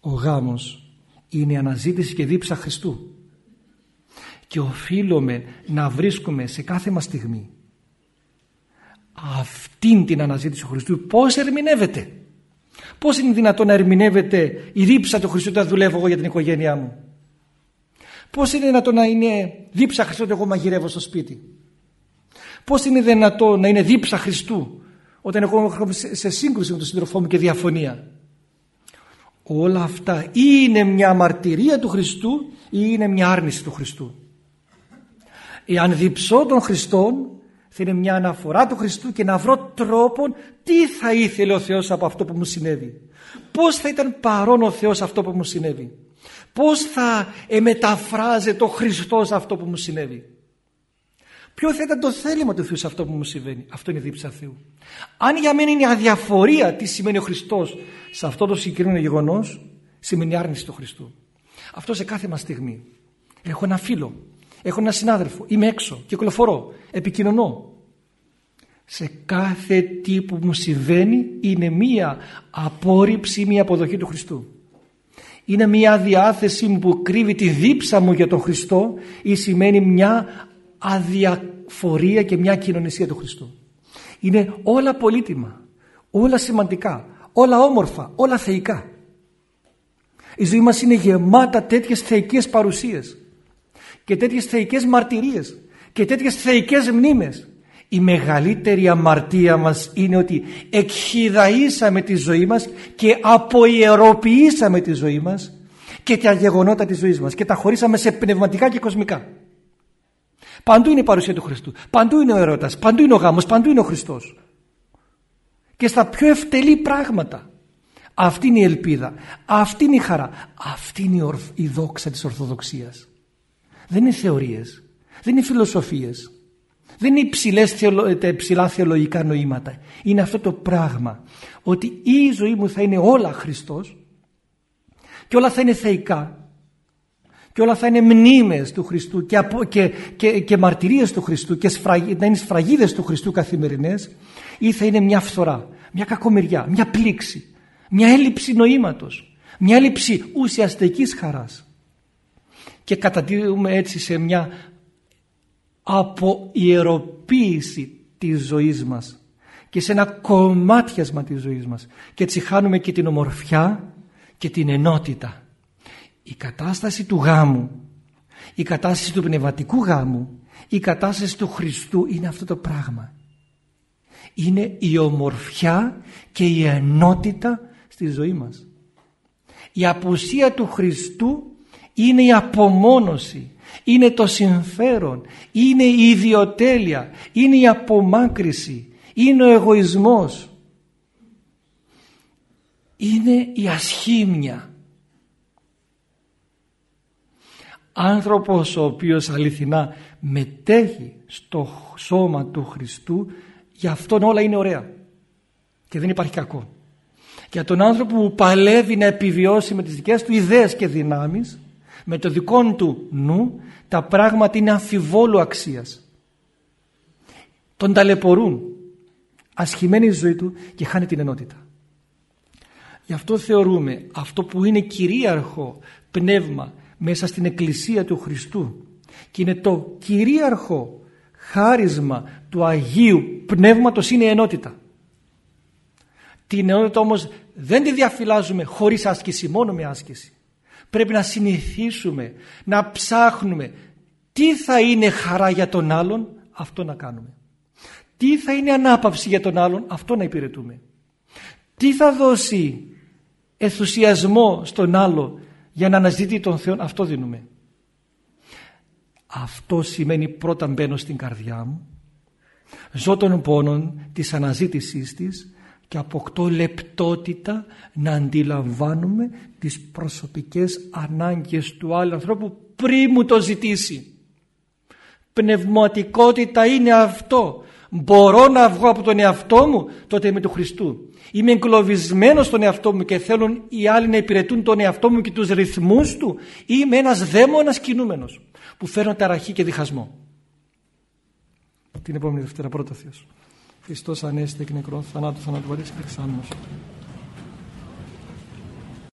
Ο γάμος είναι η αναζήτηση και δίψα Χριστού. Και οφείλουμε να βρίσκουμε σε κάθε μας στιγμή αυτήν την αναζήτηση του Χριστού πώς ερμηνεύεται; Πώς είναι δυνατόν να ερμηνεύεται η δίψα του Χριστού όταν δουλεύω εγώ για την οικογένειά μου; Πώς είναι δυνατόν να είναι δίψα Χριστού όταν εγώ μαγειρεύω στο σπίτι; Πώς είναι δυνατόν να είναι δίψα Χριστού όταν εγώ έχω σε σύγκρουση με τον σύντροφό μου και διαφωνία; Όλα αυτά ή είναι μια μαρτυρία του Χριστού ή είναι μια άρνηση του Χριστού; Εάν διψώ τον Χριστόν θα είναι μια αναφορά του Χριστού και να βρω τρόπον τι θα ήθελε ο Θεός από αυτό που μου συνέβη. Πώς θα ήταν παρόν ο Θεός αυτό που μου συνέβη. Πώς θα μεταφράζεται ο Χριστός αυτό που μου συνέβη. Ποιο θα ήταν το θέλημα του Θεού σε αυτό που μου συμβαίνει. Αυτό είναι η δίψα Θεού. Αν για μένα είναι αδιαφορία τι σημαίνει ο Χριστός σε αυτό το συγκεκριμένο γεγονός, σημαίνει άρνηση του Χριστού. Αυτό σε κάθε μας στιγμή. Έχω ένα φίλο Έχω ένα συνάδελφο, είμαι έξω, κυκλοφορώ, επικοινωνώ. Σε κάθε τι που μου συμβαίνει είναι μία απόρριψη, μία αποδοχή του Χριστού. Είναι μία διάθεση μου που κρύβει τη δίψα μου για τον Χριστό ή σημαίνει μια αδιαφορία και μια κοινωνισία του Χριστού. Είναι όλα πολύτιμα, όλα σημαντικά, όλα όμορφα, όλα θεϊκά. Η ζωή μας είναι γεμάτα τέτοιες θεϊκές παρουσίες και τέτοιες θεϊκές μαρτυρίες και τέτοιες θεϊκές μνήμες. Η μεγαλύτερη αμαρτία μας είναι ότι εκχυδαήσαμε τη ζωή μας και αποϊεροποιήσαμε τη ζωή μας και τα γεγονότα της ζωής μας και τα χωρίσαμε σε πνευματικά και κοσμικά. Παντού είναι η παρουσία του Χριστού. Παντού είναι ο ερώτας. Παντού είναι ο γάμος. Παντού είναι ο Χριστός. Και στα πιο ευτελή πράγματα. Αυτή είναι η ελπίδα. Αυτή είναι η χαρά. Αυτή είναι η, ορθ, η δόξα της Ορθοδοξίας. Δεν είναι θεωρίες. Δεν είναι φιλοσοφίες. Δεν είναι υψηλές, υψηλά θεολογικά νοήματα. Είναι αυτό το πράγμα. Ότι η ζωή μου θα είναι όλα Χριστός και όλα θα είναι θεϊκά και όλα θα είναι μνήμες του Χριστού και, και, και, και μαρτυρίες του Χριστού και σφραγ, να είναι σφραγίδες του Χριστού καθημερινές ή θα είναι μια φθορά, μια κακομεριά, μια πλήξη, μια έλλειψη νοήματος, μια έλλειψη ουσιαστικής χαράς. Και κατατείνουμε έτσι σε μια αποϊεροποίηση της ζωής μας και σε ένα κομμάτιασμα της ζωής μας και έτσι χάνουμε και την ομορφιά και την ενότητα. Η κατάσταση του γάμου, η κατάσταση του πνευματικού γάμου, η κατάσταση του Χριστού είναι αυτό το πράγμα. Είναι η ομορφιά και η ενότητα στη ζωή μας. Η απουσία του Χριστού είναι η απομόνωση, είναι το συμφέρον, είναι η ιδιοτέλεια, είναι η απομάκρυση, είναι ο εγωισμός, είναι η ασχήμια. Άνθρωπος ο οποίος αληθινά μετέχει στο σώμα του Χριστού για αυτόν όλα είναι ωραία και δεν υπάρχει κακό. Για τον άνθρωπο που παλεύει να επιβιώσει με τις δικές του ιδέες και δυνάμεις με το δικό του νου τα πράγματα είναι αμφιβόλου αξίας. Τον ταλαιπωρούν ασχημένη η ζωή του και χάνει την ενότητα. Γι' αυτό θεωρούμε αυτό που είναι κυρίαρχο πνεύμα μέσα στην Εκκλησία του Χριστού και είναι το κυρίαρχο χάρισμα του Αγίου Πνεύματος είναι η ενότητα. Την ενότητα όμως δεν τη διαφυλάζουμε χωρίς άσκηση, μόνο με άσκηση. Πρέπει να συνηθίσουμε, να ψάχνουμε τι θα είναι χαρά για τον άλλον, αυτό να κάνουμε. Τι θα είναι ανάπαυση για τον άλλον, αυτό να υπηρετούμε. Τι θα δώσει ενθουσιασμό στον άλλο για να αναζητεί τον Θεό, αυτό δίνουμε. Αυτό σημαίνει πρώτα μπαίνω στην καρδιά μου, ζω των πόνων της αναζήτησής της και αποκτώ λεπτότητα να αντιλαμβάνουμε τις προσωπικές ανάγκες του άλλου ανθρώπου πριν μου το ζητήσει. Πνευματικότητα είναι αυτό. Μπορώ να βγω από τον εαυτό μου, τότε είμαι του Χριστού. Είμαι εγκλωβισμένος στον εαυτό μου και θέλουν οι άλλοι να υπηρετούν τον εαυτό μου και τους ρυθμούς του. Είμαι ένας δαίμονας κινούμενος που φέρνω ταραχή και διχασμό. Την επόμενη Δευτέρα πρώτα Θεός. Χριστός Ανέστη εκ νεκρών θανάτου θανάτου βαρύς και